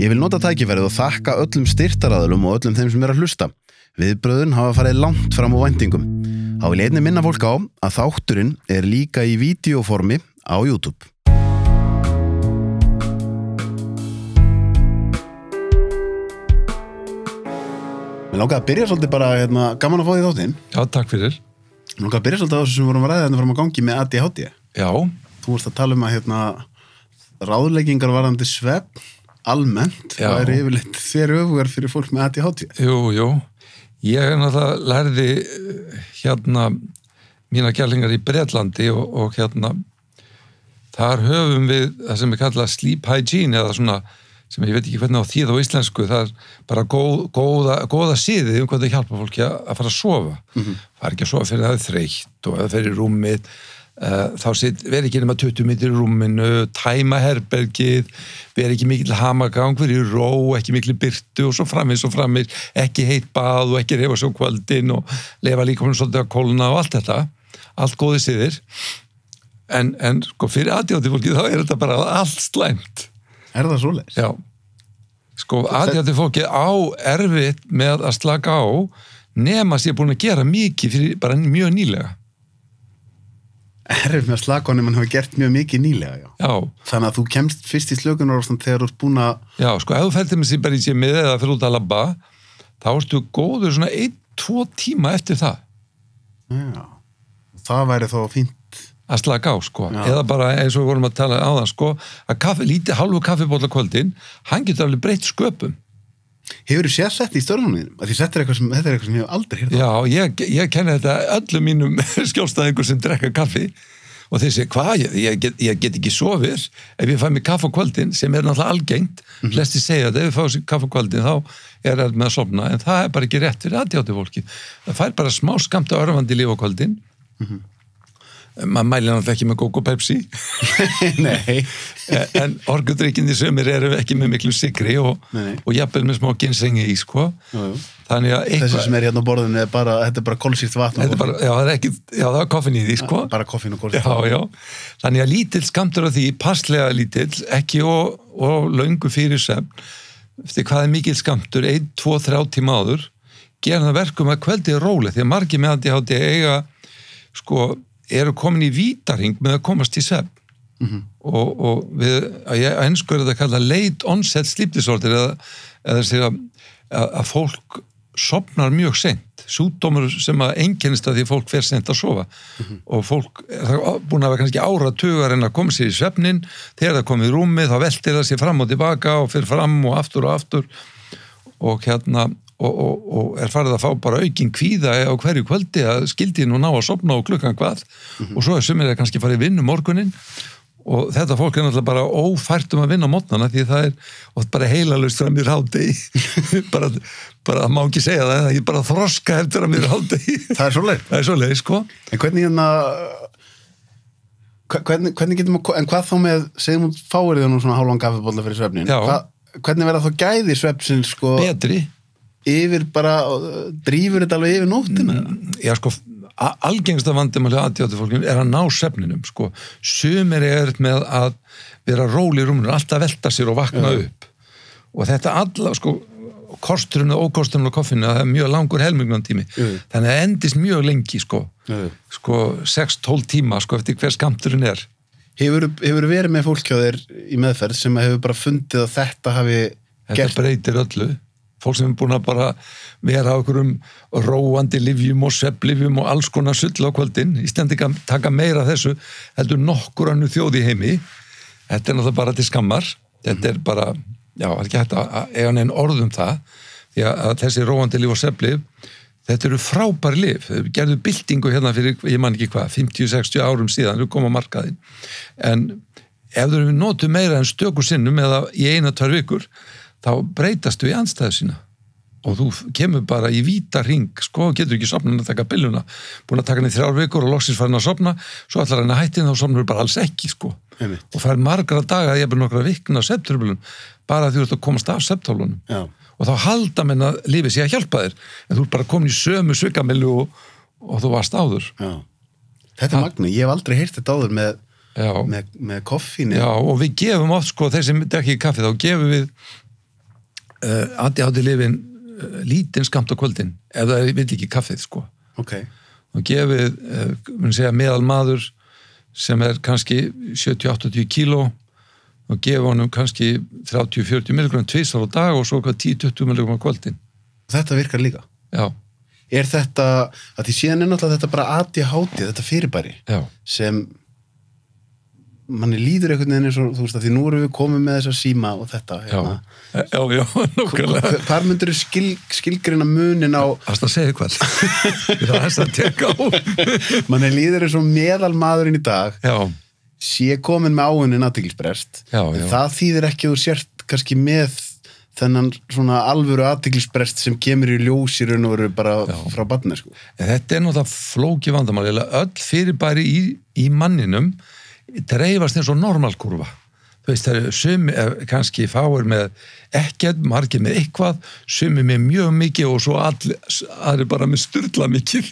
Ég vil nota tækifærið og þakka öllum styrtaraðalum og öllum þeim sem er að hlusta. Viðbröðun hafa farið langt fram á vendingum. Há vil einni minna fólk á að þátturinn er líka í videoformi á YouTube. Mér langaði að byrja svolítið bara, hérna, gaman að fá því þáttinn. Já, takk fyrir. Mér langaði að byrja svolítið á þessu sem vorum að ræða hérna fram á gangi með ADHD. Já, Þú vorst að tala um að hérna, ráðleggingar varandi svepp almennt, Já. það er yfirleitt þér öfugar fyrir fólk með ADHD. jú, jú. Ég er náttúrulega lærði hérna mína kjærlingar í Breitlandi og, og hérna þar höfum við það sem er kallað sleep hygiene eða svona sem ég veit ekki hvernig á þýð á íslensku það er bara góð, góða, góða síði um hvað það hjálpa fólki að, að fara að sofa það er ekki að sofa fyrir það er þreytt og eða fyrir rúmið uh, þá sit, veri ekki nema 20 minnir í rúminu tæma herbergið veri ekki mikil hamagang fyrir ró, ekki mikil byrtu og svo framins og framins ekki heitt bað og ekki reyfa svo kvöldin og lefa líka um svolítið að kólna og allt þetta allt góði síðir en, en sko fyrir aðjátti fólki þá er þetta bara allt slæmt Er það svoleiðis? Já, sko aðjátti fólki á erfitt með að slaka á nema sér búin að gera mikið fyrir bara mjög nýlega. Erfið með nema hann hafa gert mjög mikið nýlega, já. Já, Þannig að þú kemst fyrst í slökunar þegar þú ert búin að, já, sko ef þú fæltir með bara í með eða fyrir út að labba, þá ertu góður svona 1-2 tíma eftir það já, það væri þá fínt. að slaka á, sko. Já. Eða bara eins og við vorum að tala á það, sko, að kaffi, lítið halvu kaffibólla kvöldin, hann getur alveg breytt sköpum. Hefur þú séð sett í Því þetta er eitthvað sem, þetta er eitthvað sem ég hef aldrei hér. Já, ég, ég kenni þetta öllum mínum skjólstæðingur sem drekka kaffi. Og þeir segja, hvað, ég, ég, get, ég get ekki sofir ef ég fæ mig kaffi á kvöldin sem er náttúrulega algengt, flesti segja að ef ég fá sér kaffi á kvöldin þá er það með að sofna. En það er bara ekki rétt fyrir aðtjátti fólki það fær bara smá skamta örfandi líf á kvöldin maður mæli náttúrulega ekki með Coco Pepsi Nei. en orkudrykkinni sömur eru ekki með miklu sigri og, og jafnvel með smá ginsengi í sko Jú, jú. þannig að Þessi eitthvað sem er hérna á borðinu er bara, þetta er bara kólsýrt vatn. Er bara, já, það er ekki, já, það er koffin í því, sko. Bara koffín og kólsýrt Já, já. Þannig að lítill skamtur af því, passlega lítill, ekki og, og löngu fyrir sem, eftir hvað er mikil skamtur, 1, 2, 3 tíma áður, gera það verkum að kvöldið er rólegt, því að margir með að sko, eru komin í vítarhing með að komast í svefn. og, og við, að ég ennsku er þetta að kalla late onset sleep disorder eða, eða segja að, að fólk sopnar mjög sent sjúkdómur sem að einkennist að því að fólk fer sent að sofa. Og fólk er það búin að vera kannski ára tugar en að koma sér í svefnin. Þegar það komið í rúmið þá veltir það sér fram og tilbaka og fyrir fram og aftur og aftur. Og hérna og, og, og er farið að fá bara aukin kvíða á hverju kvöldi að skildi nú ná að sopna á klukkan hvað. Og svo er sumir að kannski farið vinn um morgunin og þetta fólk er náttúrulega bara ófært um að vinna á mótnana því það er bara heilalust fram í ráti bara, bara má ekki segja það það er bara þroska eftir að mér ráti Það er svoleið. er svoleið sko. En hvernig hérna hve- hvernig, hvernig getum að, en hvað þá með segjum þig nú svona hálfan kaffibólla fyrir svefnin. Hva, hvernig verða þá gæði svefsin sko? Betri yfir bara, uh, drífur þetta alveg yfir nóttina? Já sko algengsta vandamæli aðtjátti fólkinu er að ná svefninum sko, sumir er með að vera róli í rúminu, alltaf velta sér og vakna upp. Og þetta alla sko kosturinn og ókosturinn á koffinu það er mjög langur helmingnan tími Jú. þannig að það endist mjög lengi sko. Jú. sko 6-12 tíma sko eftir hver skamturinn er. Hefur, hefur verið með fólk hjá þér í meðferð sem hefur bara fundið að þetta hafi þetta gert breytir öllu fólk sem er búin að bara vera á einhverjum róandi livjum og svepplivjum og alls konar sull á kvöldin. Í stendi að taka meira þessu heldur nokkur annu þjóð í heimi. Þetta er náttúrulega bara til skammar. Þetta er bara, já, það er ekki hægt að eiga neinn orð um það. Því að þessi róandi liv og svepplif þetta eru frábæri lif, þau gerðu byltingu hérna fyrir, ég man ekki hvað 50-60 árum síðan, þau koma á markaðin en ef þau notu meira en stöku sinnum eða í eina, tvær vikur þá breytastu í anstæðu sína. Og þú kemur bara í víta ring sko, getur ekki sopnað að taka billuna búin að taka henni þrjár vikur og loksins farin að sopna svo ætlar hann að hætti þá sopnur bara alls ekki sko, Einmitt. og fær margra daga ég er bara nokkra vikna septurbilun bara því þú ert að komast af septólunum Já. og þá halda menn að lífið sé að hjálpa þér. En þú ert bara komin í sömu svikamillu og, og þú varst áður. Já. þetta er magna, ég hef aldrei heyrt þetta áður með, með, með koffínu já og við gefum oft sko, þeir sem drekki kaffi þá gefum við andi átti lifin uh, lítinn skamt á kvöldin ef það vil ekki kaffið sko. Ok, og gefið, uh, mun segja meðal maður sem er kannski 70-80 kíló og gefa honum kannski 30-40 milligram tvisar á dag og svo 10-20 milligram á kvöldin. Þetta virkar líka? Já, er þetta, að því síðan er náttúrulega þetta bara ADHD, þetta fyrirbæri já, sem manni líður einhvern veginn eins og þú veist að því nú erum við komið með þessa síma og þetta já hérna. já, já, nokkulega Hva- hvar myndir þú skil, skilgrina munin á Þarst að segja hvað það er að teka á manni líður eins og meðal maðurinn í dag já, sé komin með áunin aðtiklisbrest Já, já. það þýðir ekki þú sért kannski með þennan svona alvöru aðtiklisbrest sem kemur í ljós í raun og veru bara Já. frá badna sko. Þetta er náttúrulega flóki vandamál öll fyrirbæri í, í manninum dreifast eins og normalkurva þú veist það eru sumi eh, kannski fáir með ekkert, margir með eitthvað sumi með mjög mikið og svo allir, aðri bara með styrla mikið.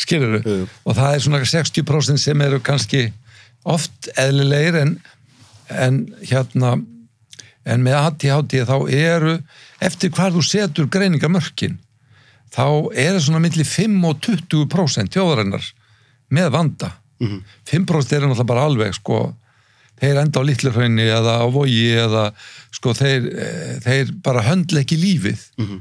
Skilur jú. og það er svona 60% sem eru kannski oft eðlilegir en, en hérna en með ADHD þá eru eftir hvað þú setur greiningamörkin þá er það svona milli 5 og 20% þjóðarinnar með vanda Mhm. 5% eru náttúrulega bara alveg sko þeir enda á litlurhraunni eða á vogi eða sko þeir, eh, þeir bara höndla ekki lífið Mhm.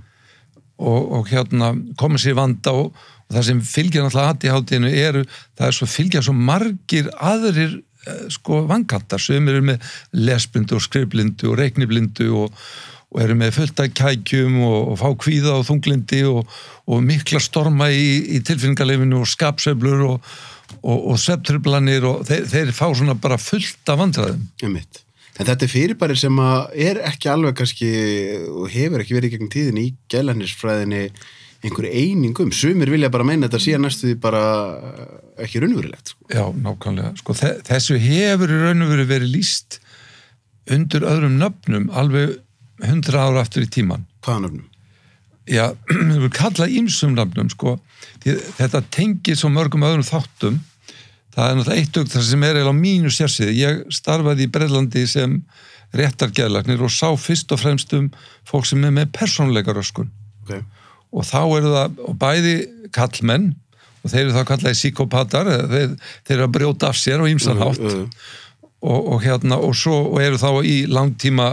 og, og hérna komið sér í vanda og, og það sem fylgja náttúrulega ADHD-inu eru, það er svo fylgja svo margir aðrir eh, sko vankantar, sem eru með lesblindu og skrifblindu og reikniblindu og, og eru með fullt af kækjum og, fá kvíða og þunglindi og, og mikla storma í, í tilfinningarleifinu og skapsöflur og, og, og sveptrublanir og þeir, þeir fá svona bara fullt af vandræðum Einmitt. En þetta er fyrirbæri sem er ekki alveg kannski og hefur ekki verið í gegnum tíðin í gælanisfræðinni einhver einingum. Sumir vilja bara meina þetta síðan næstu því bara ekki raunverulegt. Sko. Já, nákvæmlega. Sko, þe- þessu hefur í raun og veru verið líst undir öðrum nöfnum alveg hundra ára aftur í tíman. Hvaða nöfnum? Já, við erum kallað ímsum nöfnum, sko. Þetta tengir svo mörgum öðrum þáttum. Það er náttúrulega eitt auk þar sem er eiginlega á mínu sérsið. Ég starfaði í Breitlandi sem réttargeðlagnir og sá fyrst og fremst um fólk sem er með persónleika röskun Okay. og þá eru það og bæði kallmenn og þeir eru þá kallaði psíkopatar þeir, þeir eru að brjóta af sér og ímsan hátt Uh, uh, og, og hérna og svo og eru þá í langtíma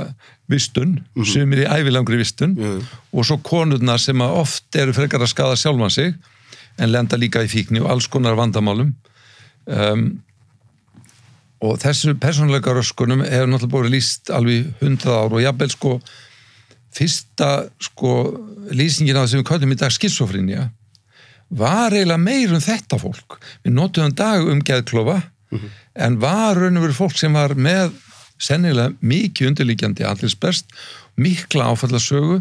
vistun, sumir í ævilangri vistun. Uh, og svo konurnar sem að oft eru frekar að skada sjálfan sig en lenda líka í fíkni og alls konar vandamálum. Um, og þessu persónleika röskunum hefur náttúrulega búið líst alveg hundrað ár og jafnvel sko fyrsta sko lýsingin á sem við kallum í dag skissofrinja var eiginlega meir um þetta fólk. Við notum dag um geðklofa en var raun og verið fólk sem var með sennilega mikið undirlíkjandi allirsbest, mikla áfallasögu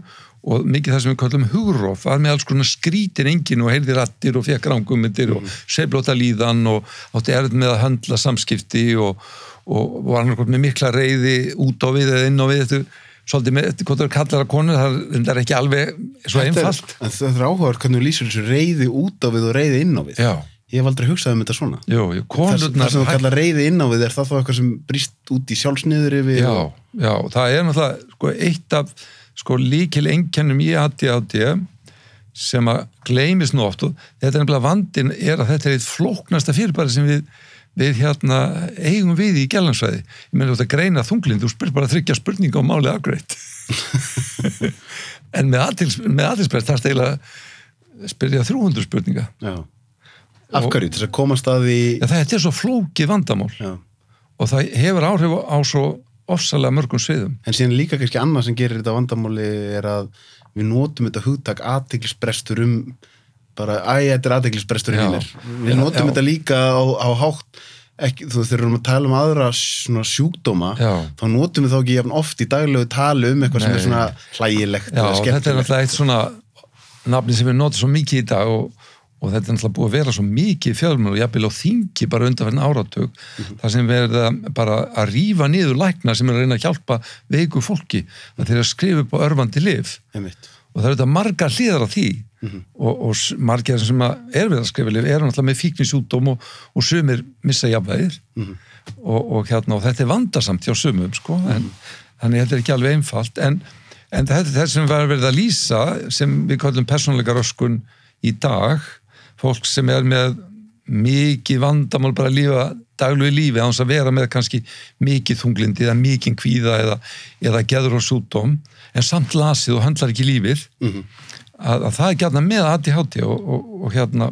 og mikið það sem við kallum hugróf, var með alls konar skrítin engin og heyrði rattir og fekk rángumindir og seiflóta líðan og átti erð með að handla samskipti og, og var annarkot með mikla reyði út á við eða inn á við. Þetta svolítið með, hvað það er kallar að konu það er ekki alveg svo er- einfalt. Þetta er áhugaður hvernig þú lýsir þessu reyði út á við og reyði inn á við. Já, ég hef aldrei hugsað um þetta svona. Jú, jú, konurnar það sem þú kallar reyði inn á við er það þá eitthvað sem brýst út í sjálfsniður yfir Já, já, það er náttúrulega sko, eitt af sko, líkil einkennum í ADHD sem að gleymis nú oft og þetta er nefnilega vandin er að þetta er eitt flóknasta fyrirbæri sem við, við hérna eigum við í gælansvæði. Ég meina þú ert að greina þunglind, þú spyr bara þryggja spurninga og málið afgreitt. En með aðtils, með aðtilsprest það er eiginlega spyrja 300 spurninga. Já. Af hverju, þess að komast að því Já, þetta er svo flókið vandamál Já. og það hefur áhrif á svo ofsalega mörgum sviðum en síðan líka kannski annað sem gerir þetta vandamáli er að við notum þetta hugtak aðteglisbrestur um bara, æ, þetta er aðteglisbrestur mér við notum já. þetta líka á, á hátt ekki, þú erum að tala um aðra svona sjúkdóma, Já. þá notum við þá ekki jafn oft í daglegu tali um eitthvað sem Nei. er svona hlægilegt Já, þetta er náttúrulega eitt svona nafni sem við notum svo mikið í dag og, og þetta er náttúrulega búið að vera svo mikið fjölmur og jafnvel á þingi bara undanferðin áratug Mhm. þar sem verða bara að rífa niður lækna sem er að reyna að hjálpa veiku fólki að þeir að skrifa upp á örfandi lif Einmitt. og það eru þetta margar hliðar á því Mhm. og, og s- margir sem er við að skrifa lif eru náttúrulega með fíknisjúdóm og, og sumir missa jafnvægir Mhm. og, og, hérna, og þetta er vandasamt hjá sumum sko, en, þannig þetta er ekki alveg einfalt en, en þetta er þetta sem verið að lýsa sem við kallum persónleika röskun í dag fólk sem er með mikið vandamál bara að lífa daglegu lífi án þess að vera með kannski mikið þunglindi eða mikið kvíða eða, eða geður og súdóm en samt lasið og handlar ekki lífið Mhm. að, að það er gætna með ADHD og, og, og hérna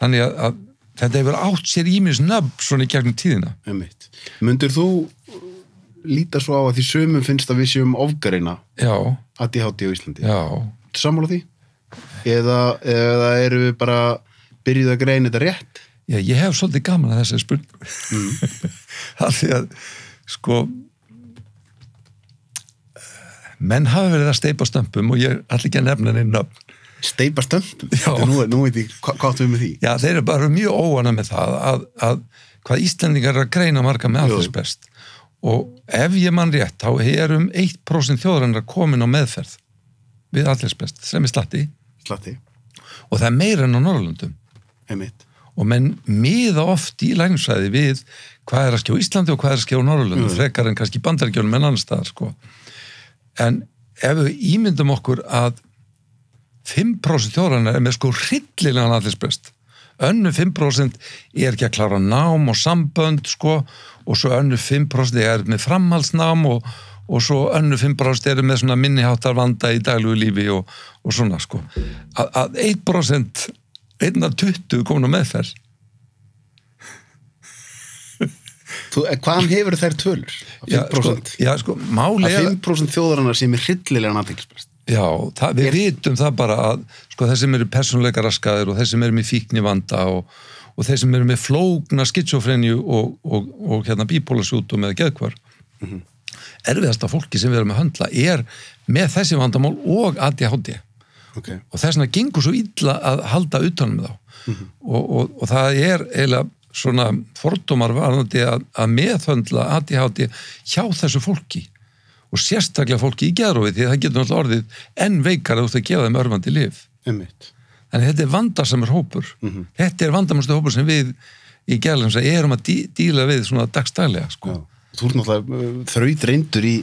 þannig að, að þetta hefur átt sér ímis nöfn svona í gegnum tíðina Einmitt. Mundur þú líta svo á að því sömum finnst að við séum já, ADHD á Íslandi? já, Sammála því? Eða, eða eru við bara byrjuð að greina þetta rétt? já, ég hef svolítið gaman að þessari spurningu Mm. af því að sko menn hafa verið að steipa stömpum og ég ætla ekki að nefna nöfn Steipa stöndum? Já. Nú, nú veit ég, hva, hvað áttu við með því? Já, þeir eru bara mjög óana með það að, að hvað Íslandingar er að greina marga með allir best og ef ég mann rétt þá er um 1% þjóðarinnar komin á meðferð við allir best sem er slatti Slatti, og það er meira en á Norrlundum einmitt. og menn miða oft í lægnsæði við hvað er að skjá Íslandi og hvað er að skjá Norrlundum Mm. frekar en kannski bandaríkjónum en annar staðar sko. en ef við ímyndum okkur að 5% þjóðarinnar er með sko hryllilegan allirsbrest önnu 5% er ekki að klára nám og sambönd sko og svo önnu 5% er með framhalsnám og, og svo önnu 5% eru með svona minniháttar vanda í daglugu lífi og, og svona sko að, að 1% einn af 20 komin á meðferð eh, hvaðan hefur þær tölur? Að já, 5%? sko, já, sko, að er 5% þjóðarinnar sem er hryllilegan aðeinsprest. Já, það, við vitum það bara að sko, þeir sem eru persónleika raskaðir og þeir sem eru með fíkni vanda og, og þeir sem eru með flókna skitsofrenju og, og, og hérna bípólasjútum eða geðkvar erfiðasta fólki sem við erum að höndla er með þessi vandamál og ADHD Ok, og þess vegna gengur svo illa að halda utanum þá. Og, og, og það er eiginlega svona fordómar varðandi að, að meðhöndla ADHD hjá þessu fólki. Og sérstaklega fólki í geðrófi því það getur náttúrulega orðið enn veikar að þú ert að gefa þeim örfandi lif einmitt. þannig þetta er vandarsamur hópur. Þetta er vandarsamur hópur sem við í geðlum erum að dí, díla við svona dagstælega sko. Þú ert náttúrulega uh, þraut reyndur í,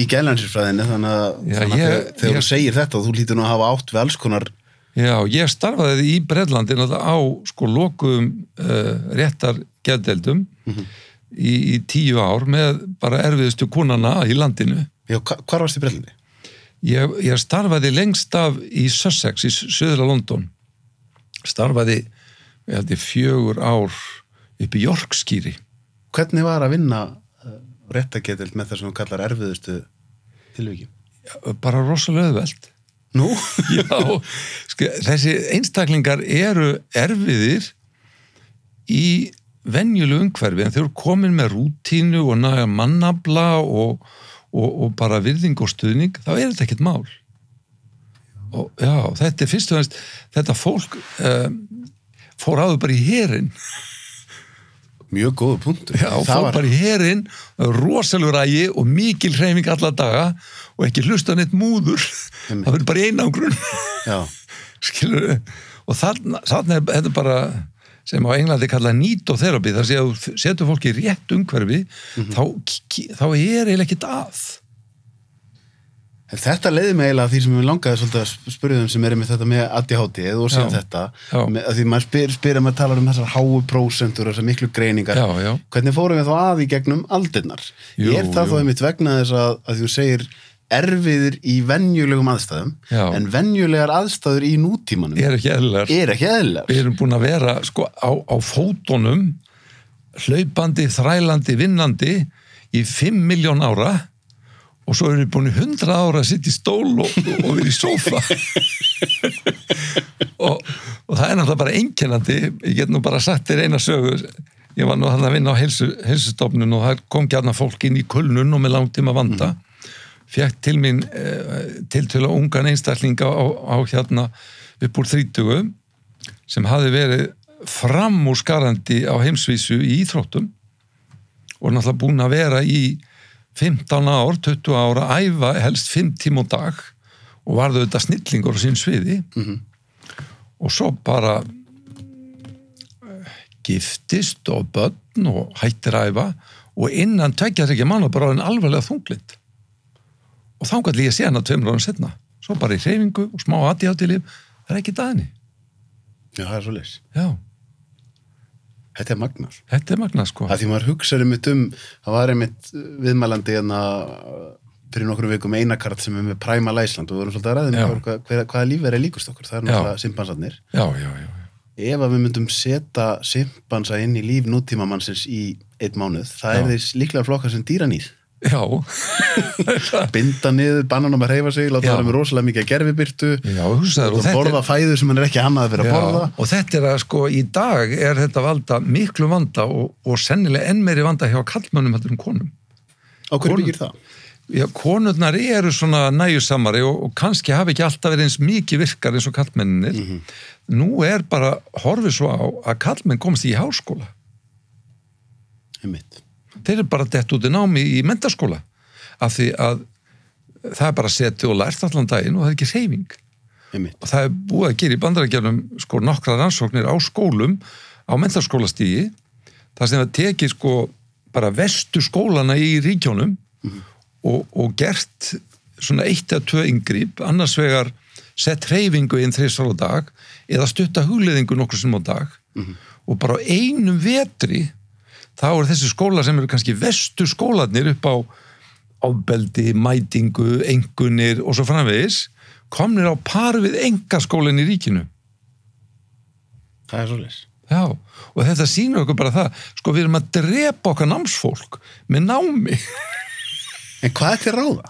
í gælansirfræðinni þannig að, Já, þannig að ég- þegar, þegar ég- þú segir þetta þú lítur nú að hafa átt við alls konar Já, ég starfaði í náttúrulega á sko lokuðum uh, réttar geðdeldum í, í tíu ár með bara erfiðustu konana í landinu. Já, hva- hvar varst þið brellindi? Ég, ég starfaði lengst af í Sussex í söðra London. Starfaði, ég held ég, fjögur ár upp í Yorkskýri. Hvernig var að vinna réttaketild með það sem þú kallar erfiðustu tilvíkin? bara rosalega auðvelt Nú? Já, sko, þessi einstaklingar eru erfiðir í venjulu umhverfi en þeir eru komin með rútínu og næga mannabla og, og, og bara virðing og stuðning, þá er þetta ekkert mál. Og já, þetta er fyrst og ennst, þetta fólk um, fór áður bara í herin. Mjög góða punktur. Já, Það var- bara í herin, rosalur ægi og mikil hreyfing alla daga og ekki hlusta neitt múður. Það verður bara í einangrun. Já, skilur og þarna, þarna er þetta bara sem á Englandi kalla nýtóþerapi þar sé að þú setur fólki rétt umhverfi Mhm. þá, þá er eiginlega ekkert að þetta leiði mig eiginlega að því sem við langaði svolítið að spyrja þeim sem er með þetta með ADHD og sem Já. þetta með, að því maður spyr, spyr að maður talar um þessar háu prósentur og þessar miklu greiningar já, já, hvernig fórum við þá að í gegnum aldirnar? Jú, er það jú. þá einmitt vegna þess að, að þú segir erfiðir í venjulegum aðstæðum en venjulegar aðstæður í nútímanum er ekki er eðlilegar. Við erum búin að vera sko á, á fótunum hlaupandi, þrælandi, vinnandi í 5 miljón ára og svo erum við búin 100 ára að sitja í stól og, og vera í sófa. Og, og það er náttúrulega bara einkennandi. Ég get nú bara sagt þér eina sögu. Ég var nú hann að vinna á heilsu, heilsustofnun og það kom gætna fólk inn í kulnun og með langtíma vanda. Fekk til mín eh, til til að ungan einstaklinga á, á hérna upp úr 30 sem hafi verið framúrskarandi á heimsvísu í íþróttum og náttúrulega búin að vera í 15 ár, 20 ára, æfa helst 5 tíma á dag og varðu þetta snillingur á sín sviði. Og svo bara eh, giftist og börn og hættir æfa og innan tveggjast ekki manna bara en alvarlega þunglind og þá gæti ég sé hana tveimur ára setna svo bara í hreyfingu og smá aðtíðáttilif það er ekki dæni Já, það er svo leys. já, Þetta er magnar. þetta er magnað sko Það því maður hugsaður einmitt um, það var einmitt viðmælandi hérna fyrir nokkrum vikum einakart sem er með Primal Iceland og við vorum svolítið að ræðum Já. hvað, hvað, hvaða lífverð er líkust okkur, það er náttúrulega simpansarnir. já, já, já. Ef að við myndum setja simpansa inn í líf nútímamannsins í einn mánuð, það Já. er þeir líklega flokka sem dýranýr. Já. Binda niður, bannan um að reyfa sig, láta það með rosalega mikið gerfibyrtu, já og borða fæðu sem hann er ekki fyrir að Já, borða. og þetta er að sko í dag er þetta valda miklu vanda og, og sennilega enn meiri vanda hjá kallmönnum heldur en konum. Á hverju byggir það? Já, konurnar eru svona næjusamari og, og kannski hafi ekki alltaf verið eins mikið virkar eins og kallmenninir. Nú er bara horfið svo á að kallmenn komast í háskóla. Einmitt. Þeir eru bara dett út í námi í mentaskóla af því að það er bara setið og lært allan daginn og það er ekki reyfing. Og það er búið að gera í bandarækjörnum sko nokkra rannsóknir á skólum á mentaskólastígi þar sem það tekið sko bara vestu skólana í ríkjónum og, og gert svona eitt eða tvö yngripp annars vegar sett hreyfingu inn þrísvar á dag eða stutta hugleðingu nokkur sem á dag og bara á einum vetri þá eru þessi skóla sem eru kannski vestu skólanir upp á ábeldi, mætingu, engunir og svo framvegis komnir á par við engaskólinn í ríkinu. Það er svo leys. Já, og þetta sýnur okkur bara það, sko við erum að drepa okkar námsfólk með námi, En hvað er til ráða?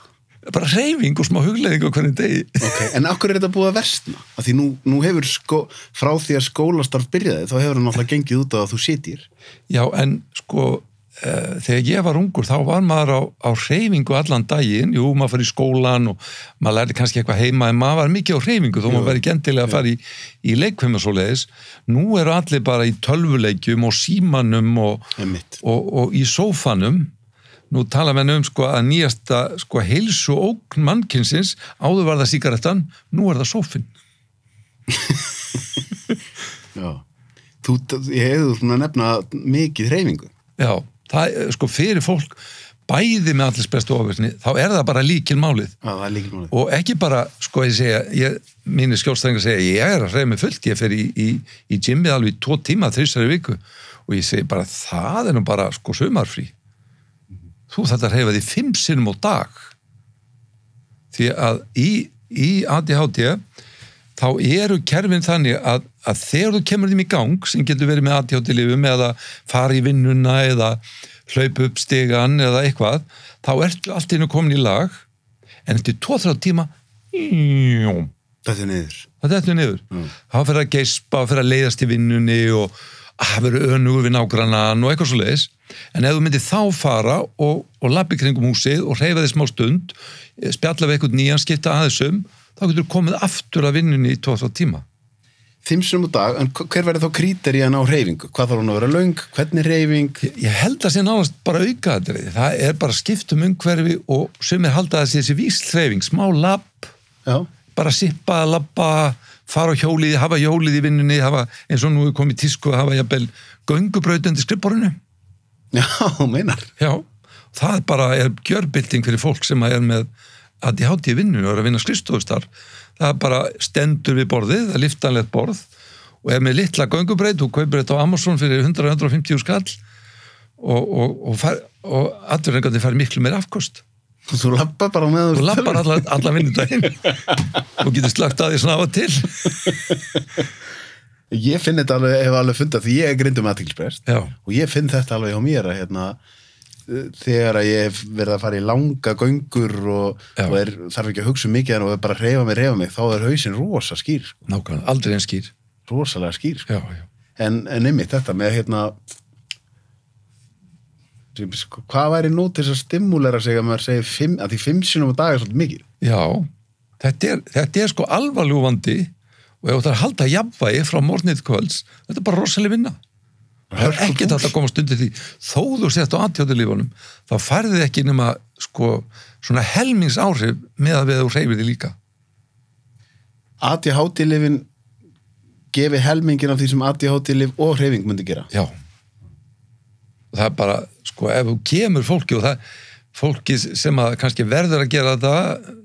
Bara reyfing og smá hugleðing á hvernig degi. Ok, en akkur er þetta búið að versna? Af því nú, nú hefur sko, frá því að skólastarf byrjaði, þá hefur hann alltaf gengið út á að þú sitir. Já, en sko uh, þegar ég var ungur þá var maður á, á reyfingu allan daginn, jú, maður fyrir í skólan og maður lærði kannski eitthvað heima en maður var mikið á reyfingu þó maður verið gendilega að fara í, í leikvim og svoleiðis. Nú eru allir bara í tölvuleikjum og símanum og, Einmitt. og, og í sófanum nú tala menn um sko að nýjasta sko heilsu ógn mannkynsins áður var það síkarettan, nú er það sófinn Já. Þú, ég hefði svona nefna mikið hreyfingu. já, það sko fyrir fólk bæði með allir bestu ofirni þá er það bara líkil málið Já, það er líkil málið. og ekki bara, sko ég segja ég, mínir skjólstæðingar segja, ég er að reyða mig fullt ég fer í, í, í gymmið alveg í tvo tíma þrjusari viku og ég segi bara það er nú bara sko sumarfrí þú þetta að reyða því fimm sinnum á dag því að í, í ADHD þá eru kerfin þannig að, að þegar þú kemur þeim í gang sem getur verið með ADHD-lifum eða fara í vinnuna eða hlaupa upp stegan eða eitthvað þá ertu allt í einu komin í lag en eftir 2-3 tíma Þetta er niður. það er niður Mm. það fyrir að geispa, fyrir að leiðast í vinnunni og að vera önugur við nágrannan og eitthvað svo leiðis en ef þú myndir þá fara og, og lappi kringum húsið og reyfa þið smá stund spjalla við eitthvað nýjan, skipta aðeinsum þá getur þú komið aftur að vinnunni í 2-3 tíma sinum á dag, en hver verður þá kríterið á reyfingu? Hvað þarf hún að vera löng? Hvernig reyfing? Ég- Ég held að sé nánast bara auka þetta. Það er bara skiptum umhverfi og sumir halda að sé þessi víslhreyfing, smá lapp, bara sippa, lappa, fara á hjólið, hafa hjólið í vinnunni, hafa eins og nú er komið tísku, hafa jafnvel göngubrautandi skrifborinu. Já, meinar. Já, það er bara er gjörbylting fyrir fólk sem er með ADHD í vinnunni og er að vinna skrifstofustar. Það bara stendur við borðið, það er liftanlegt borð og er með litla göngubreit og kaupir þetta á Amazon fyrir 100-150 skall og, og, og, og aðverðingandi fær miklu meir afkost Þú lappar bara með og lappar alla, alla vinnudaginn. Og getur slagt að því svona af og til. Ég finn þetta alveg, hef alveg fundið því ég er grindum aðtilsprest og ég finn þetta alveg hjá mér að hérna þegar að ég hef verið að fara í langa göngur og, og er, þarf ekki að hugsa um mikið en bara reyfa mig, reyfa mig, þá er hausinn rosa skýr, sko. nákvæmlega, aldrei einn skýr. Rosalega skýr sko. Já, já, en, en einmitt þetta með hérna hvað væri nú til þess að stimulera sig að maður segir fimm, að því fimm sinum á dag er svolítið mikið? Já. Þetta er, þetta er sko alvarljúfandi og ef þú ætlar að halda jafnvægi frá morgnið kvölds, þetta er bara rosalega vinna. Það er ekkert hægt að koma stundir því. Þó þú sett á antjóðulífunum þá færði þið ekki nema sko svona helmingsáhrif með að við þú reyfir því líka. ADHD-lifin gefi helmingin af því sem ADHD-lif og hreyfing myndi gera. Já það er bara, sko, ef þú kemur fólki og það, fólki sem að kannski verður að gera þetta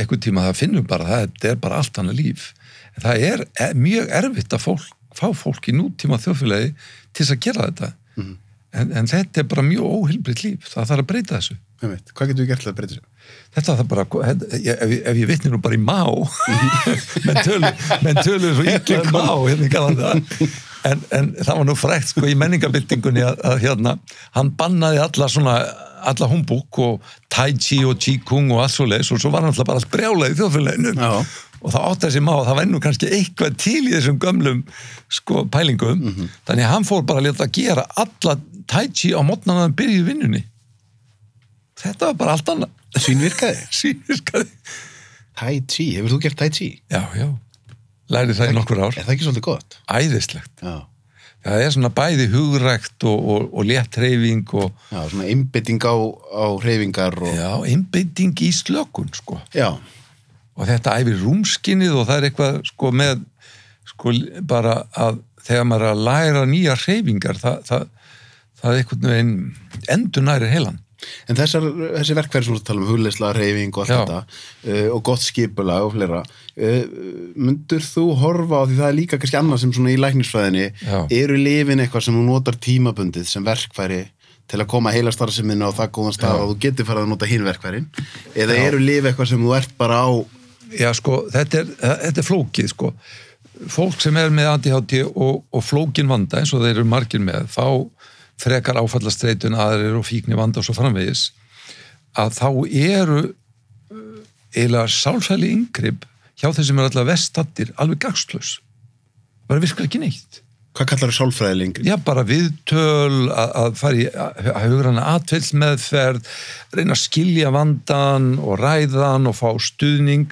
einhvern tíma það finnum bara það er bara allt annað líf. En það er, er mjög erfitt að fólk, fá fólk í nútíma þjóðfélagi til þess að gera þetta. Mhm. en, en þetta er bara mjög óheilbritt líf það þarf að breyta þessu. Hvað getur við gert til að breyta þessu? þetta það bara, ef, ef, ég vitni nú bara í má menn tölu, menn tölu svo ykkur má hérna í Galanda en, en það var nú frækt sko í menningabildingunni að, að hérna, hann bannaði alla svona alla humbúk og tai chi og chi kung og allt svo leis og svo var hann alltaf bara í þjóðfélaginu. Og það átti þessi má, það var nú kannski eitthvað til í þessum gömlum sko pælingum. Þannig að hann fór bara að leta að gera alla tai chi á mótnan að hann byrja í vinnunni. Þetta var bara allt annað. Svínvirkaði? sínvirkaði Tai Chi, hefur þú gert Tai Chi? já, já, lærið það í nokkur ár. Er það ekki svolítið gott? æðislegt, Já, það er svona bæði hugrækt og, og, og létt reyfing og já svona einbytting á, á hreyfingar og... já, einbeiting í slökun sko. Já, og þetta æfir rúmskinnið og það er eitthvað sko með sko bara að þegar maður er að læra nýja reyfingar það, það, það er einhvern veginn endur næri heilan. En þessar, þessi verkfæri sem þú tala um hugleisla, hreyfing og allt þetta uh, og gott skipulag og fleira uh, myndur þú horfa á því það er líka kannski annað sem svona í læknisfræðinni Já. eru lifin eitthvað sem þú notar tímabundið sem verkfæri til að koma heila starfseminni á það góðan stað Já. að þú getur farið að nota hinn verkfærin eða eru lif eitthvað sem þú ert bara á já sko, þetta er, þetta er flókið sko fólk sem er með ADHD og, og flókin vanda eins og þeir eru margir með þá frekar áfallastreitun aðrir og fíkni vanda og svo framvegis að þá eru uh, eiginlega sálfæli yngripp hjá þeir sem eru alltaf vestattir alveg gagslaus bara virkar ekki neitt. Hvað kallar þú sálfræði lengri? já bara viðtöl að, að fara í að, hugra hana atveilsmeðferð reyna að skilja vandan og ræðan og fá stuðning.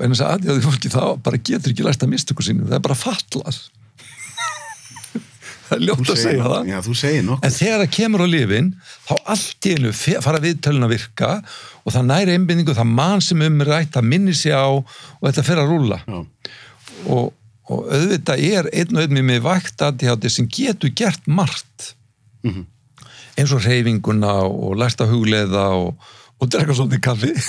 En þess að aðjáði fólki þá bara getur ekki lært að mistöku sínu, það er bara fallar það er ljótt að segja það Já, þú segir nokkuð En þegar það kemur á lifin, þá allt í einu fara viðtölun að virka og það næri einbindingu, það mann sem um er rætt, það minni sig á og þetta fer að rúlla. Já. Og, og auðvitað er einn og einn með vægt aðtíhátti sem getur gert margt. Mhm. Eins og reyfinguna og lært að hugleiða og, og drekka svolítið kaffi.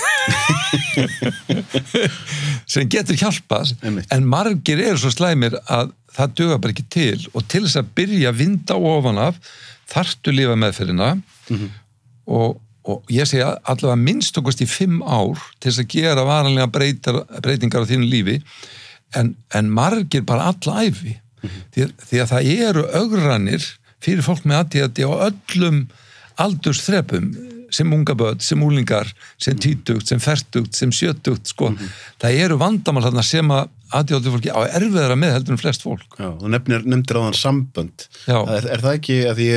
sem getur hjálpað. En margir eru svo slæmir að það duga bara ekki til. Og til þess að byrja að vinda ofan af þarftu lífa meðferðina og, og ég segja allavega minnst okkast í fimm ár til þess að gera varanlega breytar, breytingar á þínu lífi. En, en margir bara alla æfi því, því að það eru augranir fyrir fólk með aðtíðati á öllum aldursþrepum sem unga börn, sem úlingar, sem týtugt, sem fertugt, sem sjötugt, sko. Það eru vandamál þarna sem að ADHD fólki á erfiðara með heldur en flest fólk. Já, þú nefnir, nefndir á þann sambönd. Er, er það ekki að því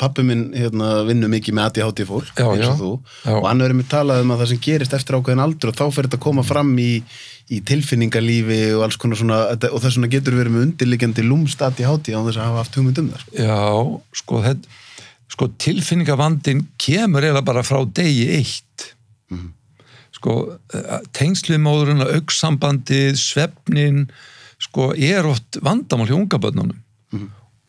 pappi minn hérna, vinnur mikið með ADHD fólk, Já, eins og já. þú, Já. og hann verður með talað um að það sem gerist eftir ákveðin aldur og þá fer þetta að koma fram í, í tilfinningalífi og alls konar svona, og þess vegna getur verið með undirliggjandi lúmst ADHD á þess að hafa haft hugmynd um það. Já, sko, þetta, sko tilfinningavandin kemur eða bara frá degi eitt. Sko, tengslu móðurinn, auksambandið, svefnin, sko, er oft vandamál hjá unga börnunum.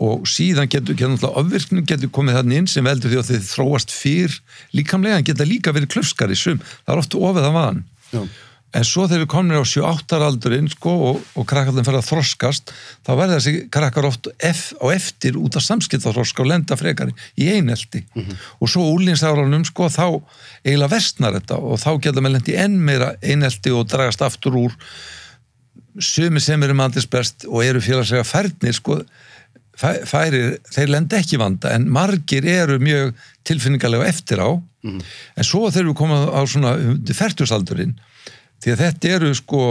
Og síðan getur, getur náttúrulega ofvirkning getur komið þannig inn sem veldur því að þið þróast fyrr líkamlega, en geta líka verið klöfskari sum. Það er oft ofið að van. Já. En svo þegar við komum á 7-8 aldurinn sko, og, og krakkarnir fer að þroskast þá verða þessi krakkar oft ef, á eftir út af samskiptaþroska og lenda frekari í einelti. Og svo úlinsárunum sko, þá eiginlega vestnar þetta og þá geta með lendi enn meira einelti og dragast aftur úr. Sumi sem eru mandis best og eru félagslega færnir sko, fæ- færir, þeir lenda ekki vanda en margir eru mjög tilfinningarlega eftir á. En svo þegar við komum á svona færtusaldurinn því að þetta eru sko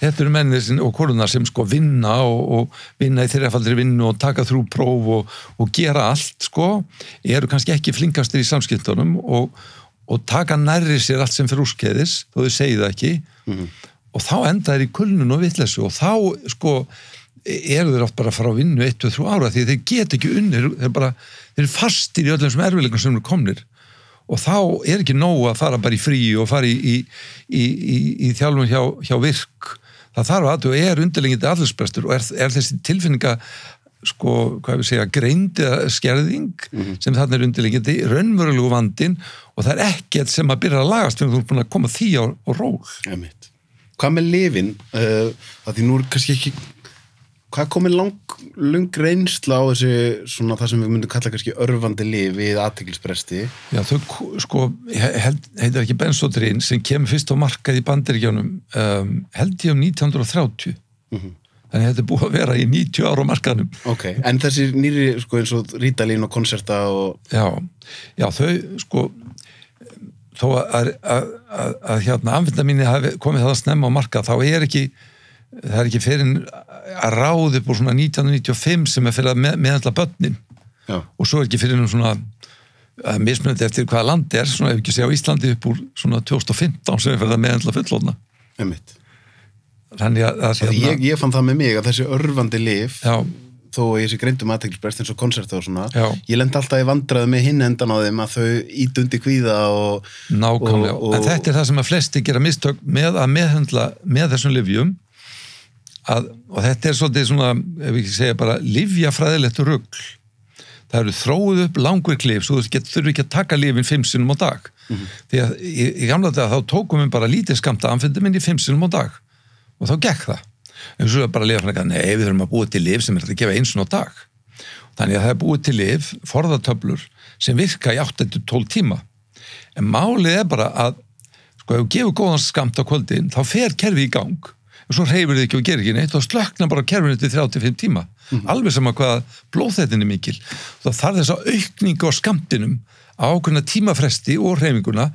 þetta eru mennir sin- og korunar sem sko vinna og, og vinna í þreifaldri vinnu og taka þrjú próf og, og gera allt sko, eru kannski ekki flinkastir í samskiptunum og, og taka nærri sér allt sem fyrir úrskeiðis þó þau segið ekki. Og þá enda þeir í kulnun og vitleysu og þá sko eru þeir oft bara að fara á vinnu 1-3 ára því þeir get ekki unnir þeir, bara, þeir fastir í öllum sem erfileikum sem eru komnir og þá er ekki nóg að fara bara í frí og fara í, í, í, í, þjálfum hjá, hjá virk það þarf að þú er undirlengindi allursbrestur og er, er þessi tilfinninga sko, hvað við segja, greindið skerðing sem þarna er undirlengindi raunverulegu vandin og það er ekkert sem að byrja að lagast þegar þú er búin að koma því á, á ról. Hvað með lifin? Uh, að því nú er kannski ekki hvað komið lang, lung reynsla á þessi svona það sem við myndum kalla kannski örfandi lif við aðtekilspresti Já, þau, ko- sko, heitir ekki bensodrin sem kemur fyrst á markað í bandaríkjónum um, held ég um 1930 þannig að þetta er búið að vera í 90 ára markaðnum. Ok, en þessi nýri sko eins og rítalín og konserta og já, já, þau sko þó að, að, að, að, hérna amfindamíni hafi komið það að snemma á markað þá er ekki það er ekki fyrir að ráði úr svona 1995 sem er fyrir að með, meðhandla börnin. Já, og svo er ekki fyrir um svona að mismunandi eftir hvaða land er svona ef ekki segja á Íslandi upp úr svona 2015 sem er fyrir að meðhandla fullóna einmitt. Þannig að, að Því ég, ég fann það með mig að þessi örfandi lif já, þó að ég sé greindum aðteklisprest eins og konserta og svona Já. ég lendi alltaf í vandraðu með hinn endan á þeim að þau ít undir kvíða og nákvæmlega. Og, en þetta er það sem að flesti gera mistök með að meðhandla með þessum livjum að, og þetta er svolítið svona ef við ekki segja bara livjafræðilegt rugl. Það eru þróið upp langur klif svo þú þurfi ekki að taka lifin fimm sinnum á dag. Því að í, í gamla dag þá tókum við bara lítið skamta anfindum inn í fimm sinnum á dag. Og þá gekk það. En svo er bara að lifa fyrir að nei við þurfum að búa til lif sem er að gefa eins og á dag. Þannig að það er búið til lif forðatöflur sem virka í 8-12 tíma. En málið er bara að sko ef þú gefur góðan skamt á kvöldin þá fer kerfi í gang og svo reyfur þið ekki og gerir ekki neitt og slöknar bara kerfinu til 35 tíma. Alveg sama hvað blóðþettin er mikil. Þá þarf þess að aukningu á skamtinum á ákveðna tímafresti og reyfinguna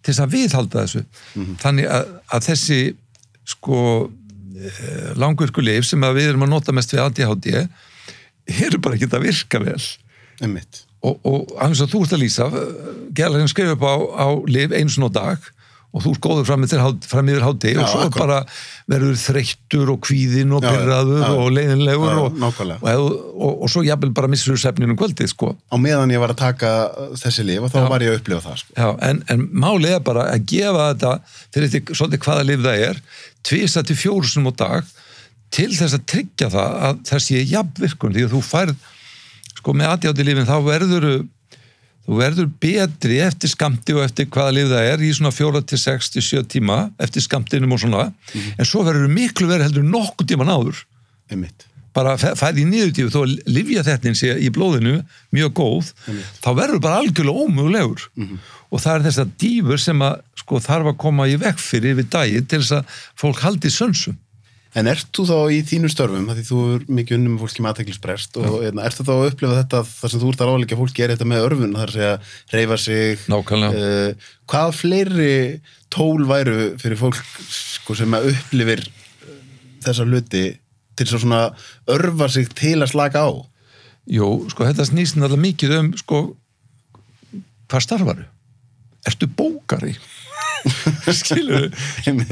til þess að viðhalda þessu. Þannig að, að þessi sko langvirku leif sem að við erum að nota mest við ADHD eru bara ekki að virka vel. Og, og eins og þú ert að lýsa gælarinn skrifa upp á, á liv einu svona á dag og þú ert góður fram yfir, hád- fram yfir hátti og svo akkurat. bara verður þreyttur og kvíðinn og pyrraður og leiðinlegur Já, og, og, og, og svo jafnvel bara missur þú sefninu kvöldið sko á meðan ég var að taka þessi lif og þá Já. var ég að upplifa það sko. Já, en, en málið er bara að gefa þetta fyrir því svolítið hvaða lif það er tvisa til fjórusunum á dag til þess að tryggja það að sé jafnvirkun því að þú færð sko með aðjátti lifin þá verður þú verður betri eftir skamti og eftir hvaða lif það er í svona fjóra til sex til sjö tíma eftir skamtinum og svona. En svo verður miklu verið heldur nokkuð tíma náður einmitt. Bara færði í niðurtífu þó að livjaþettin sé í blóðinu mjög góð þá verður bara algjörlega ómögulegur. Og það er þess að dýfur sem að sko þarf að koma í vekk fyrir yfir daginn til þess að fólk haldi sönsum En ert þú þá í þínu störfum, af því þú er mikið unnum með fólki með aðteklisbrest og hérna, ertu þá að upplifa þetta þar sem þú ert að ráðleika fólki er þetta með örfun, þar að segja reyfa sig, uh, hvað fleiri tól væru fyrir fólk sko, sem að upplifir þessa hluti til að svona örfa sig til að slaka á? Jú, sko, þetta snýst náttúrulega mikið um, sko, hvað starfaru? Ertu bókari? Skilur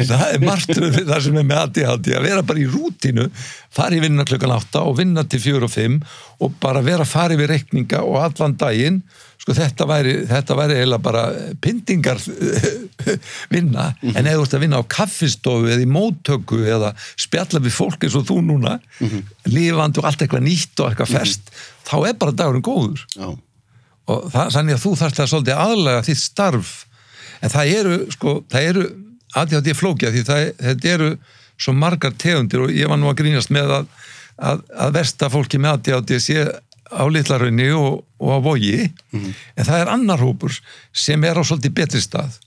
það er margt við það sem er með ADHD að vera bara í rútínu fara í vinna klukkan 8 og vinna til 4 og 5 og bara vera að fara yfir reikninga og allan daginn. Sko þetta væri, þetta væri eiginlega bara pyntingar vinna. En ef þú ert að vinna á kaffistofu eða í móttöku eða spjalla við fólk eins og þú núna lífandi og allt eitthvað nýtt og eitthvað fest þá er bara dagurinn góður. Já, og það, þannig að þú þarft að svolítið aðlega þitt starf en það eru, sko, það eru ADHD flókja því það, þetta eru svo margar tegundir og ég var nú að grínast með að, að, að versta fólki með ADHD sé á litlarunni og, og á vogi. En það er annar hópur sem er á svolítið betri stað.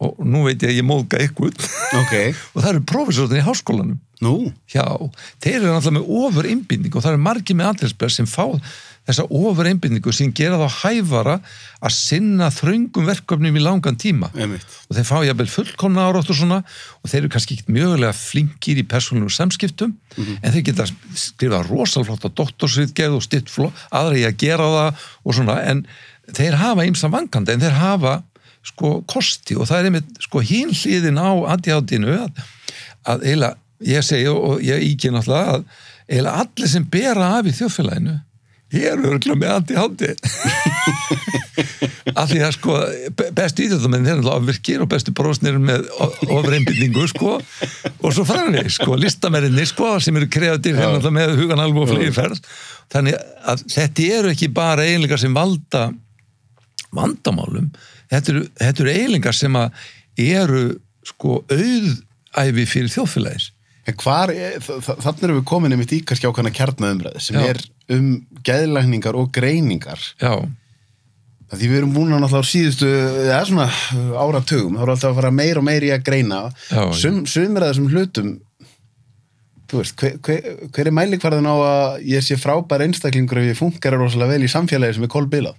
Og nú veit ég að ég móðga ykkur. Ok, og það eru prófessorinn í háskólanum. Nú, Já, þeir eru náttúrulega með ofur einbindningu og það eru margir með andlisbjörn sem fá þessa ofur einbindningu sem gera þá hæfara að sinna þröngum verkefnum í langan tíma. Einmitt. og þeir fá jafnvel fullkomna árátt og svona og þeir eru kannski ekki mögulega flinkir í persónum samskiptum en þeir geta skrifað rosalflotta doktorsriðgerð og stitt aðra í að gera það og svona en þeir hafa ýmsa vangandi en þeir hafa sko kosti. Og það er einmitt sko hín hliðin á ADHD-inu að, að eiginlega, ég segi og ég íkja náttúrulega að eiginlega allir sem bera af í þjóðfélaginu eru örgulega með ADHD af því að sko be- bestu íþjóðamenn eru náttúrulega ofvirkir og bestu brósnir með ofreinbytningu sko. Og svo framveg sko listamerinni sko sem eru kreatív hérna með hugan alveg og flegi ferð. Þannig að þetta eru ekki bara eiginleikar sem valda vandamálum. Þetta eru, þetta eru eiginleikar sem að eru sko auðæfi fyrir þjóðfélagis En hvar, er, þa- þa- þannig erum við komin einmitt í kannski ákvæmna kjarnaumræði sem Já. er um geðlækningar og greiningar. já, Því við erum búin að náttúrulega á síðustu, eða svona áratugum, þá erum alltaf að fara meir og meir í að greina. Sum, sumir að þessum hlutum, þú veist, hver, hver, hver er mælikvarðin á að ég sé frábær einstaklingur ef ég funkar rosalega vel í samfélagi sem er kolbilað?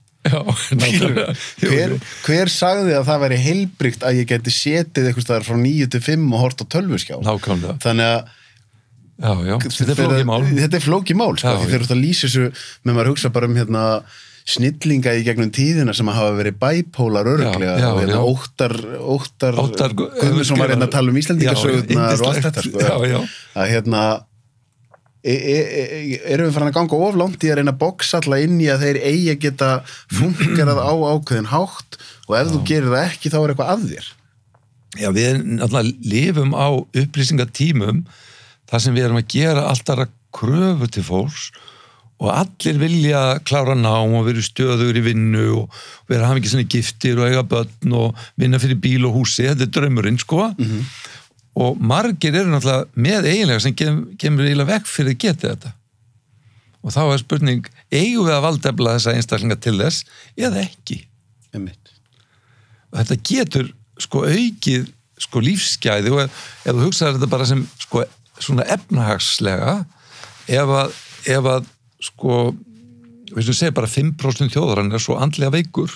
Hver, hver sagði að það væri heilbrygt að ég geti setið eitthvað frá 9 til 5 og hort á tölvuskjá? Þannig að já, já, þetta er þegar- flókið mál. þetta er flókið mál sko, því já. þeir eru að lýsa þessu með maður hugsa bara um hérna snillinga í gegnum tíðina sem hafa verið bæpólar örglega Já, já, og hérna óttar óttar, Óttar Gu- Guðmundsson var hérna að tala um Íslandingasögurnar og allt þetta sko, já, já, að hérna e, e, e, erum við farin að ganga of langt í að reyna að boksa alla inn í að þeir eigi að geta funkarað á ákveðin hátt og ef þú gerir það ekki þá er eitthvað að þér. Já, við náttúrulega lifum á upplýsingatímum þar sem við erum að gera alltaf kröfu til fólks og allir vilja klára nám og vera stöður í vinnu og vera hafa ekki svona giftir og eiga börn og vinna fyrir bíl og húsi, þetta er draumurinn sko. Og margir eru náttúrulega með eiginlega sem kem, kemur eiginlega vekk fyrir að geta þetta. Og þá er spurning eigum við að valdefla þessa einstaklinga til þess eða ekki? Einmitt. og þetta getur sko aukið sko lífsgæði og ef, ef þú hugsaðir þetta bara sem sko svona efnahagslega ef að, ef að sko við sem segja bara 5% þjóðarann er svo andlega veikur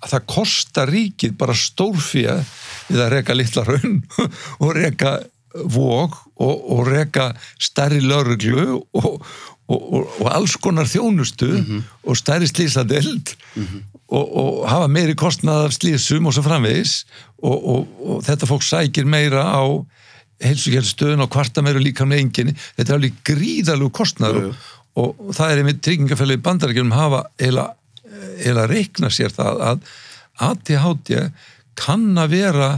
að það kostar ríkið bara stórfía við að reka litla raun og reka vóg og, og reka stærri lauruglu og, og, og, og alls konar þjónustu og stærri slísadeld og, og hafa meiri kostnað af slísum og svo framvegis og, og, og þetta fólk sækir meira á heilsugjælstöðun og kvarta meira líka með enginni þetta er alveg Jú, jú. og, og það er einmitt tryggingafélagi bandarækjum hafa eiginlega eiginlega reikna sér það að ADHD kann að vera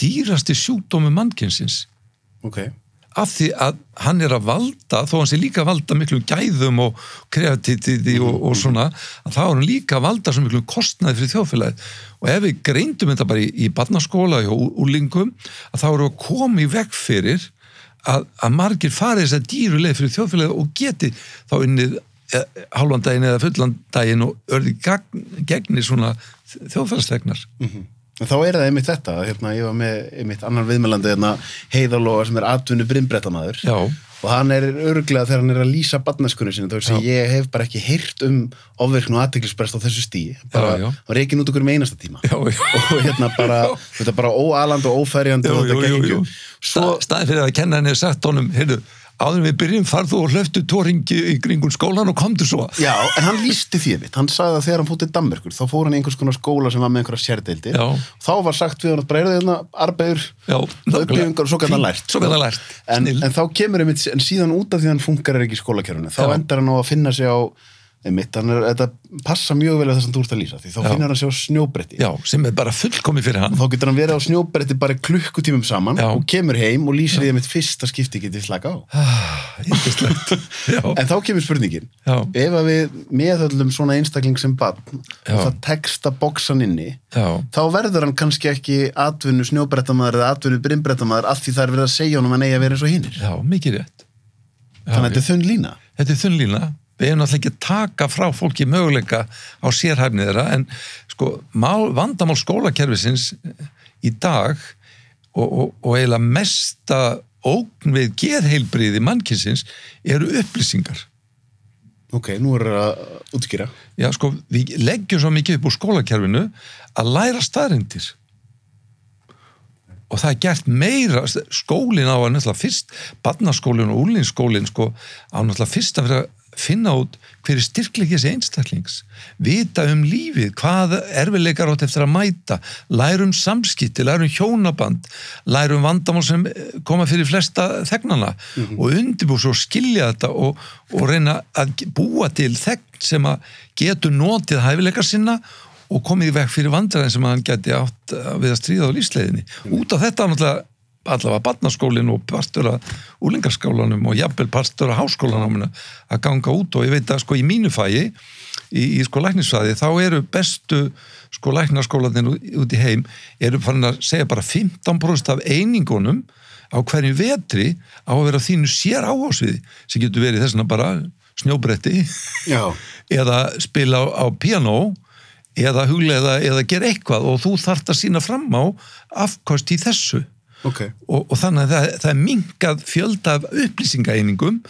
dýrasti sjúkdómi mannkynsins. Ok, af því að hann er að valda þó hann sé líka að valda miklu gæðum og kreativiti og, og svona að þá er hann líka að valda svo miklu kostnaði fyrir þjóðfélagið. Og ef við greindum þetta bara í, í barnaskóla og úlingum að þá eru að koma í veg fyrir að, að margir farið þess að dýruleg fyrir þjóðfélagið og geti þá unnið eh, hálfan daginn eða fullan daginn og örði gegn, gegnir svona þjóðfélagslegnar En þá er það einmitt þetta, hérna, ég var með einmitt annan viðmælandi hérna, heiðalóga sem er atvinnu brimbrettamæður Já, og hann er öruglega þegar hann er að lýsa barnaskunni sinni, þá er sem ég hef bara ekki heyrt um ofverknu og aðteklisbrest á þessu stíi bara, hann ekki út okkur með einasta tíma. Já, já. og hérna bara, þetta bara óaland og óferjandi Jú, og þetta svo, staðið fyrir að kenna henni sagt honum, heyrðu, áður við byrjum farð þú og hlöftu tóringi í kringun skólan og komdu svo. já, en hann lýsti því einmitt. Hann sagði að þegar hann fótt til Danmerkur þá fór hann í einhvers konar skóla sem var með einhverja sérdeildir. Þá var sagt við hann að bara er hérna arbeigur Já, uppbyggingar og svo hann lært hann lært, en, en þá kemur einmitt, en síðan út af því hann funkar ekki í skólakerfinu þá Já. endar hann á að finna sig á einmitt, hann er, þetta passa mjög vel að þess að þú ert að lýsa því þá Já. finnur hann sig á snjóbretti Já, sem er bara fullkomi fyrir hann. þá getur hann verið á snjóbretti bara klukkutímum saman Já. og kemur heim og lýsir því að mitt fyrsta skipti getið slaka á. Já, en þá kemur spurningin já, ef að við meðöldum svona einstakling sem barn Já. og það tekst að boksan inni já, þá verður hann kannski ekki atvinnu snjóbrettamæður eða atvinnu brimbrettamæður af því það er verið að segja honum að neyja verið eins og hinnir þannig að þetta er þunn lína Þetta er þunnlína. Við hefum náttúrulega ekki taka frá fólki möguleika á sérhæfni þeirra en sko mál, vandamál skólakerfisins í dag og, og, og eiginlega mesta ógn við geðheilbriði mannkinsins eru upplýsingar. ok, nú er það að útskýra Já, sko, við leggjum svo mikið upp úr skólakerfinu að læra staðrindir. Og það er gert meira, skólinn á að náttúrulega fyrst, barnaskólinn og úlinskólinn, sko, á náttúrulega fyrst að vera finna út hverju styrkleiki þessi einstaklings, vita um lífið, hvað erfileikar átt eftir að mæta, lærum samskipti, lærum hjónaband, lærum vandamál sem eh, koma fyrir flesta þegnana og undirbúr svo skilja þetta og, og reyna að búa til þegn sem að getur notið hæfileikar sinna og komið í veg fyrir vandræðin sem hann geti átt uh, við að stríða á lífsleiðinni. Út af þetta náttúrulega allavega barnaskólinn og partur af úlingarskólanum og jafnvel partur af háskólanum að ganga út og ég veit að sko í mínu fæi í, í sko læknisfæði þá eru bestu sko læknarskólanir út í heim eru farin að segja bara 15% af einingunum á hverju vetri á að vera þínu sér áhásviði sem getur verið þessuna bara snjóbretti já, eða spila á, á piano eða huglega eða gera eitthvað og þú þart að sína fram á afkost í þessu ok og, og þannig að það, það er minkað fjölda af upplýsingaeiningum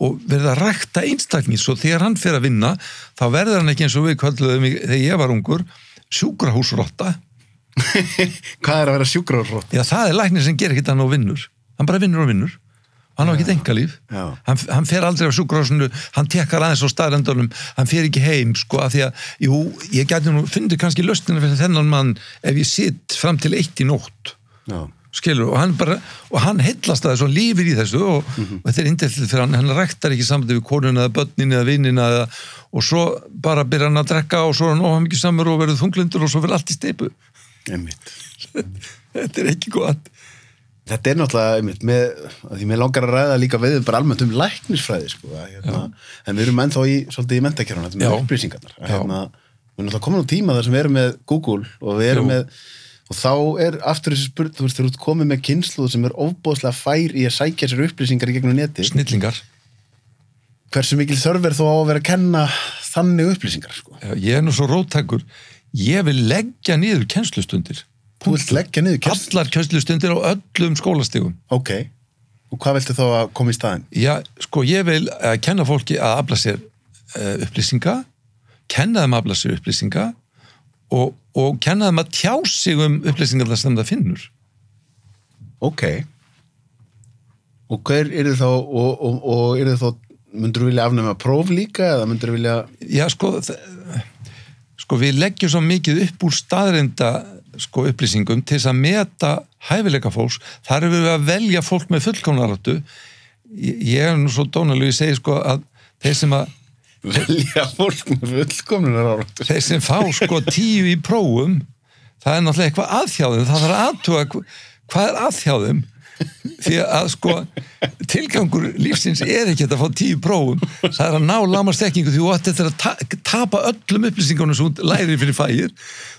og verða að rækta einstaknings og þegar hann fer að vinna þá verður hann ekki eins og við kvölduðum þegar ég var ungur sjúkrahúsrotta hvað er að vera sjúkrarrótt Já, það er læknir sem gerir ekkert hann og vinnur. Hann bara vinnur og vinnur. Hann á ekkert engalíf. Já. Hann, hann fer aldrei á sjúkrahúsinu, hann tekkar aðeins á staðrendunum, hann fer ekki heim, sko, að því að, jú, ég gæti nú, fyndi kannski löstina fyrir þennan mann ef ég sitt fram til eitt í nótt, já, skilur, og hann bara, og hann heillast að þessu og lífir í þessu og, og þetta er indellið fyrir hann, hann ræktar ekki saman við konuna eða börnin eða vinnina eða, og svo bara byrja hann að drekka og svo er hann óhaf mikið samur og verður þunglindur og svo verður allt í steipu. Þetta er ekki gott. þetta er náttúrulega einmitt með, því mér langar að ræða líka við bara almennt um læknisfræði sko, hérna, en við erum ennþá í, svolítið í mentakjöruna þetta Já. með upplýsingarnar Já. hérna, við erum náttúrulega komin á tíma þar sem við erum með Google og við erum Jú. með og þá er aftur þessi spurning, þú veist, þú ert komið með kynsluð sem er ofbóðslega fær í að sækja sér upplýsingar gegnum neti, Snillingar. hversu mikil þörf er þó á að vera að kenna þannig upplýsingar sko? Ég er nú svo róttækur ég vil leggja niður kennslustundir Þú vilt leggja niður kennslu? allar kennslustundir á öllum skólastigum Ok, og hvað viltu þá að koma í staðin? já, sko, ég vil uh, kenna fólki að afla sér uh, upplýsinga kenna þeim að afla sér upplýsinga og, og kenna þeim að tjá sig um upplýsingar þar sem það finnur. Ok. Og hver er þið þá og, og, og er þið þá myndur þú vilja afnæma próf líka eða myndur þú vilja já, sko sko, við leggjum svo mikið upp úr staðreinda sko, upplýsingum til þess að meta hæfileika fólks, þar erum við að velja fólk með fullkomnaráttu ég, er nú svo dónalegu, ég segi sko að þeir sem að velja fólk með fullkomnunar áráttu þeir sem fá sko tíu í prófum það er náttúrulega eitthvað aðhjáðum það þarf að hva- hvað er aðhjáðum því að sko tilgangur lífsins er ekki að fá tíu prófum. Það er að ná lámastekkingu því þú ætti þetta að ta tapa öllum upplýsingunum sem þú lærir fyrir fægir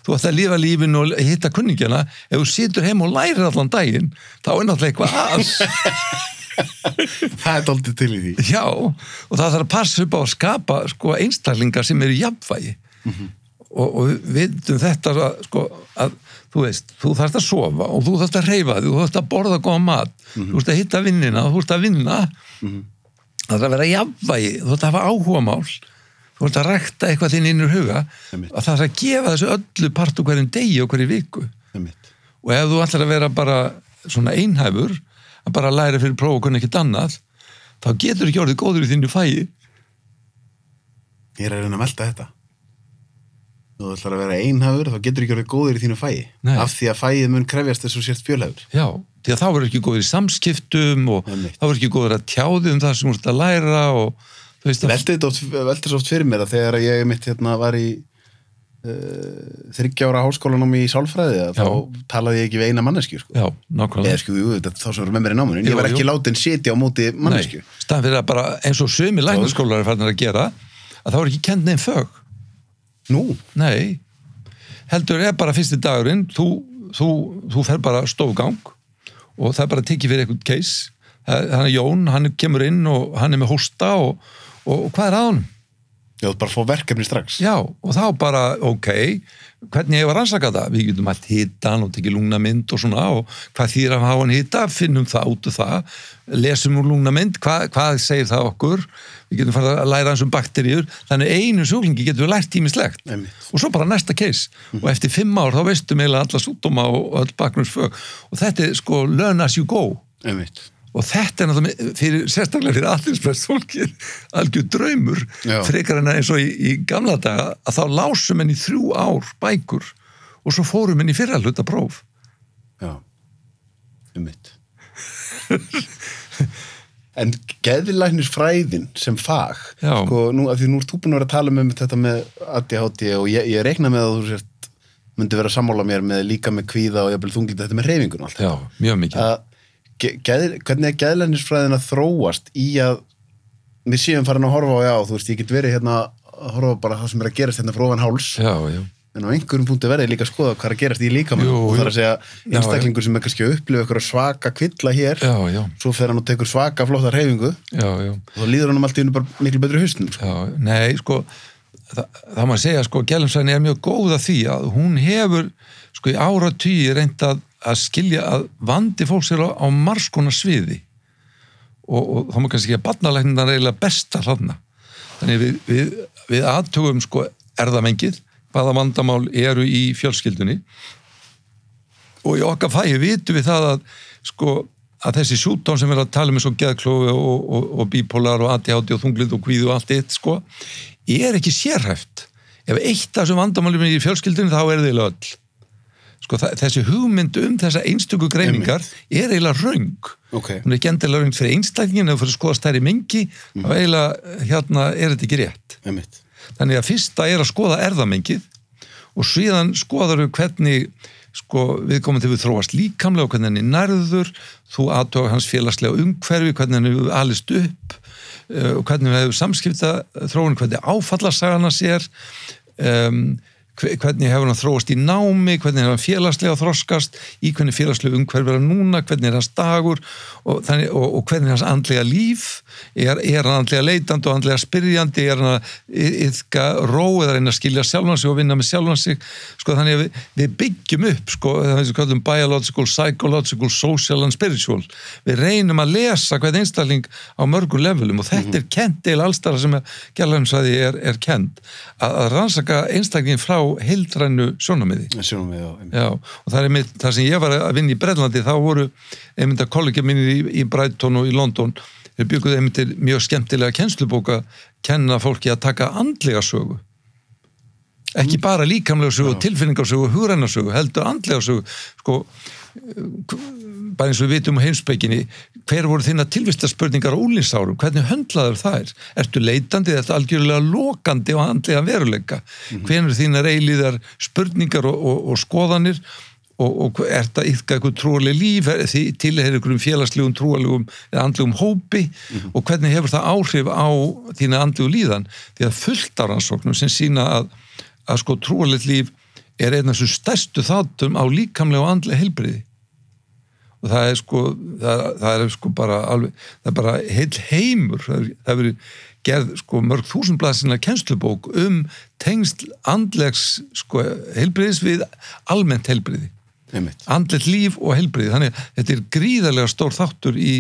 þú ætti að lifa lífin og hitta kunningjana ef þú situr heim og lærir allan daginn þá er náttúrulega eitthvað að Það er doldið til í því. Já, og það þarf að passa upp á að skapa sko, einstaklingar sem eru jafnvægi. Og, og við vitum þetta að, sko, að þú veist, þú þarfst að sofa og þú þarfst að reyfa þig, þú þarfst að borða góða mat. Þú þarfst að hitta vinnina, þú þarfst að vinna. Það þarf að vera jafnvægi þú þarfst að hafa áhuga mál. Þú þarfst að rækta eitthvað þinn innur huga. Að það þarf að gefa þessu öllu partu hverjum degi og hverju viku. Einmitt. og ef þú ætlar að vera bara svona einhæfur að bara læra fyrir prófa hvernig ekkert annað þá getur ekki orðið góður í þínu fæi Ég er að reyna að melta þetta. Þú ætlar að vera einhafur, þá getur ekki orðið góður í þínu fæi. Nei. Af því að fæið mun krefjast þess að sért fjölhafur. Já, því að þá verður ekki góður í samskiptum og Einmitt. þá verður ekki góður að tjáði um það sem þú ert að læra og Velti þetta oft, oft fyrir mér að þegar ég mitt hérna var í þryggjára háskólanum í sálfræði að þá talaði ég ekki við eina mannesku sko. Já, nákvæmlega. Eða sko, jú, þá sem eru með mér í náminu ég var ekki jú. látin sitja á móti mannesku Nei, staðan fyrir að bara eins og sömi læknaskólar er farin að gera að þá er ekki kend neinn fög. Nú, Nei, heldur er bara fyrsti dagurinn þú, þú, þú fer bara stofgang og það er bara tekið fyrir eitthvað case. Hann er Jón, hann kemur inn og hann er með hósta og, og, og hvað er að honum? Ég átt bara fá verkefni strax Já, og þá bara, ok, hvernig var rannsaka það? Við getum allt hitan og tekið lungnamynd og svona og hvað þýr að hafa hann hita, finnum það út af það, lesum úr lungnamynd, hvað, hvað segir það okkur? Við getum farið að læra hans um bakteríur, þannig einu sjúklingi getum við lært tímislegt. Og svo bara næsta case. Og eftir fimm ár þá veistum eiginlega alla sútdóma og og öll bakgrunnsfög. Og þetta er sko learn as you go. einmitt Og þetta er náttúrulega fyrir, sérstaklega fyrir allinsprest fólki algjör draumur Já. frekar en eins og í, í gamla daga að þá lásum henni í þrjú ár bækur og svo fórum henni í fyrra hluta próf. Já, einmitt En geðlæknisfræðin sem fag Já. sko, nú, af því nú ert þú búin að vera að tala með þetta með ADHD og ég, ég reikna með að þú sért myndi vera að sammála mér með líka með kvíða og jafnvel þunglita þetta með reyfingun og allt Já, mjög mikið. að, geð, hvernig er geðlæknisfræðin að þróast í að við séum farin að horfa á já, þú veist, ég get verið hérna að horfa bara það sem er að gerast hérna frá ofan háls. Já, já. en á einhverjum punkti verði líka að skoða hvað er að gerast í líkamann og það er að segja einstaklingur sem er kannski að upplifa ykkur svaka kvilla hér svo fer hann og tekur svaka flotta reyfingu og þá líður hann um allt í hennu bara miklu betri hausnum sko. Nei, sko, það, það maður segja, sko, Gjellinsvæðin er mjög góð að því að hún hefur, sko, í ára tíu reynd að, skilja að vandi fólks er á, á marskona sviði. Og, og þá má kannski ekki að barnalæknina reyla besta hlanna. Þannig við, við, við aðtugum, sko, erðamengið, hvaða vandamál eru í fjölskyldunni. Og í okkar fæi vitum við það að, sko, að þessi sjútón sem við erum að tala um eins og geðklófi og, og, og bípolar og ADHD og þunglind og kvíðu og allt eitt sko, er ekki sérhæft. Ef eitt af þessum vandamálum er í fjölskyldunni þá er þið öll sko, þessi hugmynd um þessa einstöku greiningar er eiginlega raung ok, hún er ekki endilega raung fyrir einstaklingin eða fyrir að skoða stærri mengi þá eiginlega hérna er þetta ekki rétt. Einmitt. Þannig að fyrsta er að skoða erðamengið og síðan skoðar við hvernig sko, við komum til við þróast líkamlega og hvernig hann er nærður, þú aðtók hans félagslega umhverfi, hvernig hann hefur alist upp uh, og hvernig við hefur samskipta þróun, hvernig áfallasagana sér, um, hve- hvernig hefur hann þróast í námi, hvernig hefur hann félagslega þroskast, í hvernig félagslega umhverfi er hann núna, hvernig er hans dagur og, þannig, og, og hvernig er hans andlega líf, er, er hann andlega leitandi og andlega spyrjandi, er hann að yfka ró eða reyna að skilja sjálfan sig og vinna með sjálfan sig, sko þannig að við, við byggjum upp, sko, biological, psychological, social and spiritual, við reynum að lesa hvern einstakling á mörgur levelum og þetta er kent eil allstara sem Gjallarnsvæði er, er kent, að, að rannsaka einstaklingin frá heildrænu sjónamiði. Já, og það er einmitt, það sem ég var að vinna í Breitlandi, þá voru einmitt að kollegja minni í, í Brighton og í London, þeir bygguðu einmitt til mjög skemmtilega kennslubóka, kenna fólki að taka andlega sögu. Ekki bara líkamlega sögu, tilfinningarsögu, hugrænarsögu, heldur andlega sögu, sko, bara eins og við vitum á heimsbygginni, hver voru þína tilvistarspurningar á úlinsárum, hvernig höndlaður þær? Ertu leitandi, þetta algjörlega lokandi og andlega veruleika? Hvenær eru þínar eilíðar spurningar og, og, og skoðanir og, og er þetta yfka eitthvað trúaleg líf, er tilherir einhverjum félagslegum, trúalegum eða andlegum hópi? Og hvernig hefur það áhrif á þína andlegu líðan? Því að fullt af rannsóknum sem sína að, að sko trúalegt líf er einn af þessum stærstu þáttum á líkamlega og andlega heilbriði og það er sko það, það er sko bara alveg, það er bara heil heimur. Það það hefur verið gerð sko mörg þúsundblaðsina kennslubók um tengsl andlegs sko heilbriðis við almennt heilbriði andlegt líf og heilbriði þannig að þetta er gríðarlega stór þáttur í,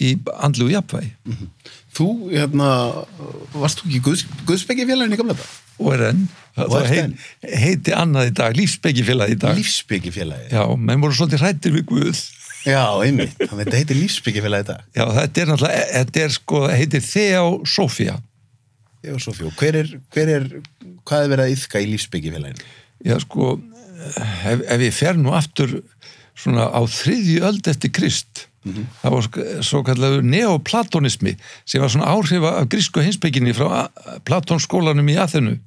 í andlu jafnvægi Þú, hérna, varst þú ekki guðs, guðsbyggifélagin í gamla dag? og er enn Og heit, heiti annað í dag, lífsbyggjifélag í dag Lífsbyggifélagi. já, menn voru svolítið hrættir við Guð Já, einmitt. Þannig að þetta heitir lífsbyggifélagi í dag. já, þetta er náttúrulega, þetta er sko heitir Theosofia Sofjó, hver er, hver er, hvað er verið að yfka í lífsbyggifélaginu? já, sko ef, ef ég fer nú aftur svona á þriðju öld eftir Krist það var svo kallar neoplatonismi sem var svona áhrifa af grísku hinsbygginni frá Platónskólanum í Aþenu.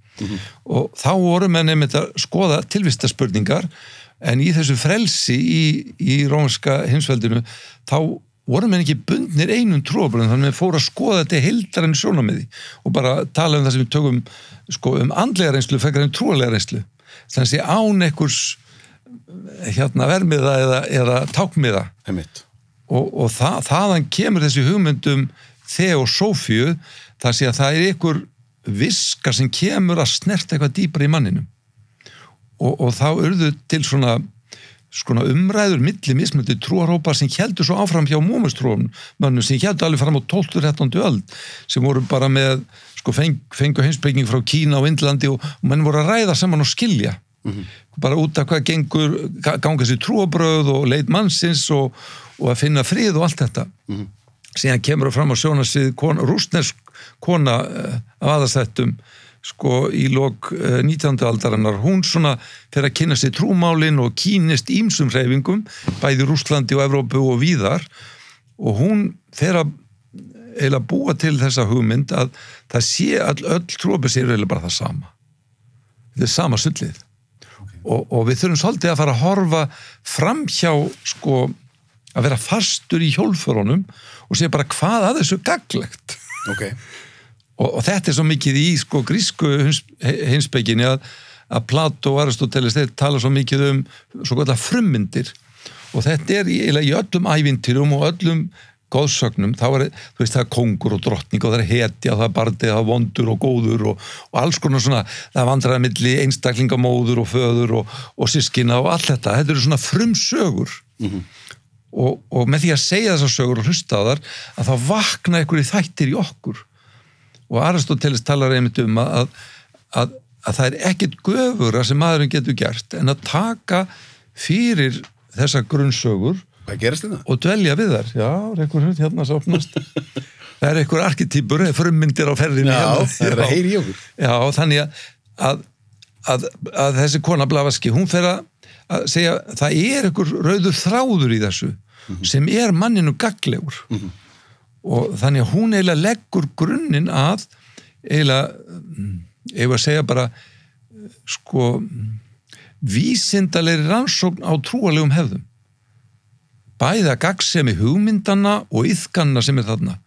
Og þá voru menn einmitt að skoða tilvistaspurningar en í þessu frelsi í, í rómska hinsveldinu þá voru menn ekki bundnir einum trúabröðum þannig að við fóru að skoða þetta heildar en sjónamiði og bara tala um það sem við tökum sko, um andlega reynslu fekar en trúalega reynslu þannig að án ekkurs hérna vermiða eða, eða tákmiða Einmitt. og, og það, þaðan kemur þessi hugmyndum þeosófíu það sé að það er ykkur viska sem kemur að snerta eitthvað dýpar í manninum og, og þá urðu til svona, svona umræður milli mismöndi trúarópa sem heldur svo áfram hjá múmustrúum mönnum sem heldur alveg fram á 12-13. öld sem voru bara með sko, feng, fengu heimsbygging frá Kína og Indlandi og, og menn voru að ræða saman og skilja. Bara út af hvað gengur ga- ganga sér trúabröð og leit mannsins og, og að finna frið og allt þetta. Síðan kemur það fram á sjónasvið rúsnesk kona uh, af aðastættum sko í lok uh, 19. aldarinnar. Hún svona fyrir að kynna sér trúmálin og kynist ímsum hreyfingum bæði í Rússlandi og Evrópu og víðar. Og hún fyrir að eiginlega búa til þessa hugmynd að það sé all, öll trúabur sér eiginlega bara það sama. Þetta er sama sullið. Og, og við þurfum svolítið að fara að horfa framhjá sko að vera fastur í hjólfurunum og segja bara hvað að þessu gaglegt Ok. og, og þetta er svo mikið í sko grísku hinsbygginni að, að Plato og Aristoteles þeir tala svo mikið um svo gott frummyndir. Og þetta er í, í öllum ævintýrum og öllum góðsögnum, þá er, veist, það er kongur og drottning og það er hetja, það er bardið, það er vondur og góður og, og alls konar svona það vandraði milli einstaklingamóður og föður og, og sískina og allt þetta. Þetta eru svona frumsögur. Og, og með því að segja þessar sögur og hlusta þar, að þá vakna í þættir í okkur. Og Aristoteles talar einmitt um að, að, að, að það er ekkit göfura sem maðurinn getur gert en að taka fyrir þessar grunnsögur Hvað gerist þetta? og dvelja við þar já, er einhver hlut hérna sáfnast það er einhver arkitýpur, frummyndir á ferðinni Já, hérna. það er að heyri í okkur. já, þannig að, að, að, að þessi kona Blavaski, hún fer að segja, það er einhver rauður þráður í þessu sem er manninu gaglegur og þannig að hún eiginlega leggur grunninn að eiginlega, mm, ef að segja bara sko vísindalegri rannsókn á trúalegum hefðum bæða gaggsemi hugmyndana og yðkanna sem er þarna.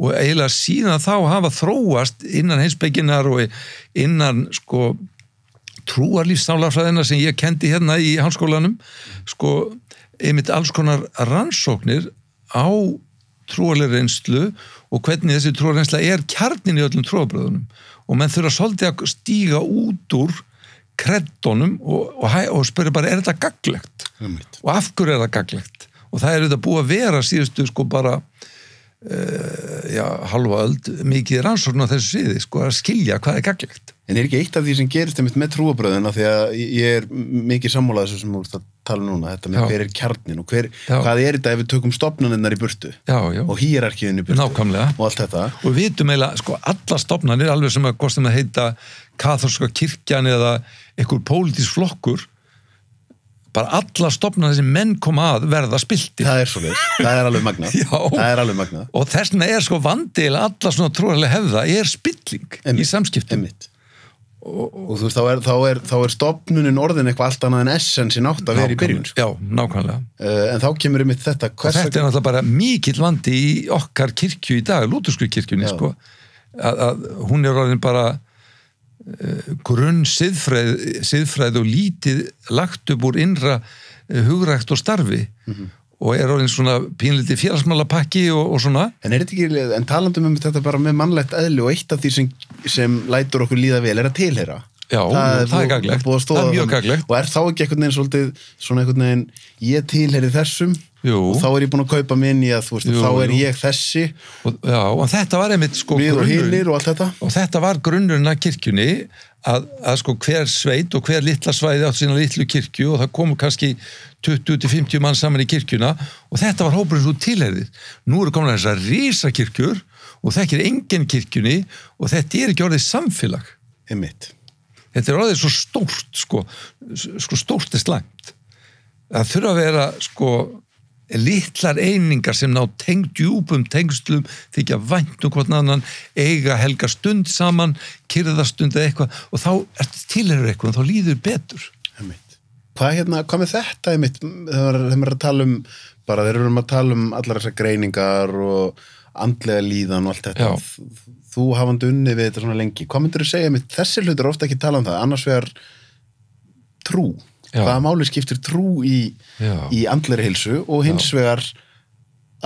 Og eiginlega síðan þá hafa þróast innan heimsbygginar og innan sko trúarlífsnálarfræðina sem ég kendi hérna í hanskólanum sko einmitt alls konar rannsóknir á trúarlega reynslu og hvernig þessi trúarlega reynsla er kjarnin í öllum trúabröðunum og menn þurfa svolítið að stíga út úr kreddunum og, og, og spyrja bara er þetta gaglegt og af hverju er það gaglegt og það er þetta búið að vera síðustu sko bara uh, já, halva öld mikið rannsókn á þessu sviði sko að skilja hvað er gaglegt En er ekki eitt af því sem gerist einmitt með trúabröðuna því að ég er mikið sammálað þessu sem þú ert að tala um núna, þetta með Já. hver er kjarnin og hver, hvað er þetta ef við tökum stopnaninnar í burtu? Já, já, og hýrarkiðin í burtu. Nákvæmlega. Og allt þetta. og við vitum eiginlega, sko, alla stopnarnir alveg sem að kostum að heita katholska kirkjan eða einhver pólitísk flokkur bara alla stopnarnir sem menn koma að verða spilti Það er svo veist, það er alveg magnað. Já. Það er alveg magnað. og þess vegna er sko vandil alla svona trúarlega hefða er spilling í samskiptum Einmitt. Og, og þú veist, þá er, þá, er, þá er stopnunin orðin eitthvað allt annað en essensin átt að vera í byrjun. sko. já, nákvæmlega Uh, en þá kemur einmitt þetta, og þetta er náttúrulega bara mikill vandi í okkar kirkju í dag, lútursku kirkjunni Já. sko, að, að hún er orðin bara grunn siðfræð, siðfræð og lítið lagt upp úr innra uh, hugrækt og starfi Mhm. og er orðin svona pínliti félagsmála pakki og, og svona En er þetta ekki, en talandum um þetta bara með mannlegt eðli og eitt af því sem, sem lætur okkur líða vel er að tilheyra. Já, það er búið- gagnlegt. búið að stóða Það er mjög þannig. gagnlegt. Og er þá ekki einhvern veginn svolítið, svona einhvern veginn, ég tilheyri þessum Jú. og þá er ég búin að kaupa minn í að, þú veist, Jú, þá er jú. ég þessi, og, já, og þetta var einmitt sko við og hinir og allt þetta. og þetta var grunnurinn að kirkjunni að, að sko hver sveit og hver litla svæði átt sína litlu kirkju og það komu kannski 20-50 mann saman í kirkjuna og þetta var hópurinn svo tilherðið nú eru komin þessar rísa kirkjur og er engin kirkjunni og þetta er ekki orðið samfélag Einmitt. þetta er orðið svo stórt sko, sko stórt er slæmt það þurfa að vera sko litlar einingar sem ná tengd djúpum tengslum, þykja vænt um hvort annan, eiga helga stund saman, kyrðastund eða eitthvað og þá tilherur eitthvað og þá líður betur. Hvað, hérna, hvað með þetta einmitt, þegar þegar maður er að tala um, bara þeir eru að tala um allar þessar greiningar og andlega líðan og allt þetta. Já. Þú hafandi unni við þetta svona lengi. Hvað myndur þú segja einmitt, þessi hlutur er ofta ekki tala um það, annars vegar trú. Já. Hvaða máli skiptir trú í, í andleri hilsu og hins vegar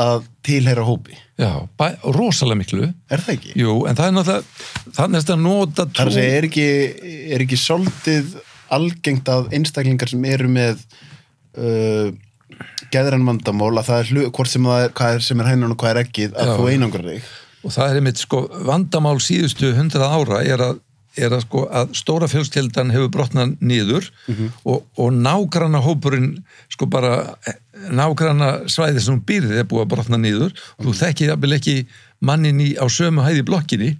að tilheyra hópi. Já, bæ, rosalega miklu. Er það ekki? Jú, en það er náttúrulega, þannig að nota Það er trú. að segja, er ekki, er ekki svolítið algengt að einstaklingar sem eru með uh, geðrann vandamál að það er hlu, hvort sem það er, hvað er sem er hænan og hvað er ekki að Já. þú einangur þig og það er einmitt sko vandamál síðustu hundrað ára er að, er að sko að stóra fjölskeldan hefur brotnað niður og, og nágranna hópurinn sko bara nágranna svæði sem hún býrði er búið að brotna niður. Og þú þekkir jafnvel ekki mannin í, á sömu hæði blokkinni.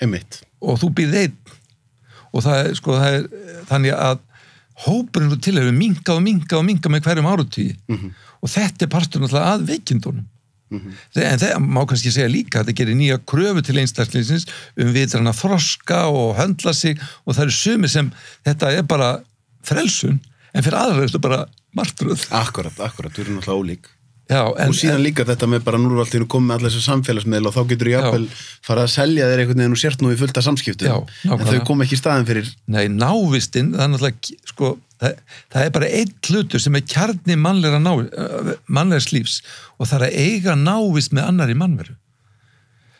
Einmitt, og þú býrði einn. Og það er sko það er þannig að hópurinn þú til hefur minkað og minkað og minkað með hverjum áratvíi og þetta er partur náttúrulega að veikindunum en það má kannski segja líka að þetta gerir nýja kröfu til einstaklingsins um vitrana þroska og höndla sig og það eru sumi sem þetta er bara frelsun en fyrir aðra er þetta bara martröð. Akkurat, akkurat, þú eru náttúrulega ólík Já, en, og síðan líka þetta með bara nú allt í einu komið með allir þessi samfélagsmiðl og þá getur þú jafnvel fara að selja þér einhvern veginn og sért nú í fullta samskiptum Já, en þau kom ekki í staðin fyrir Nei, návistinn, það er náttúrulega, sko, það, það er bara einn hlutur sem er kjarni mannlega, ná, mannlega slífs og það er að eiga návist með annari mannveru.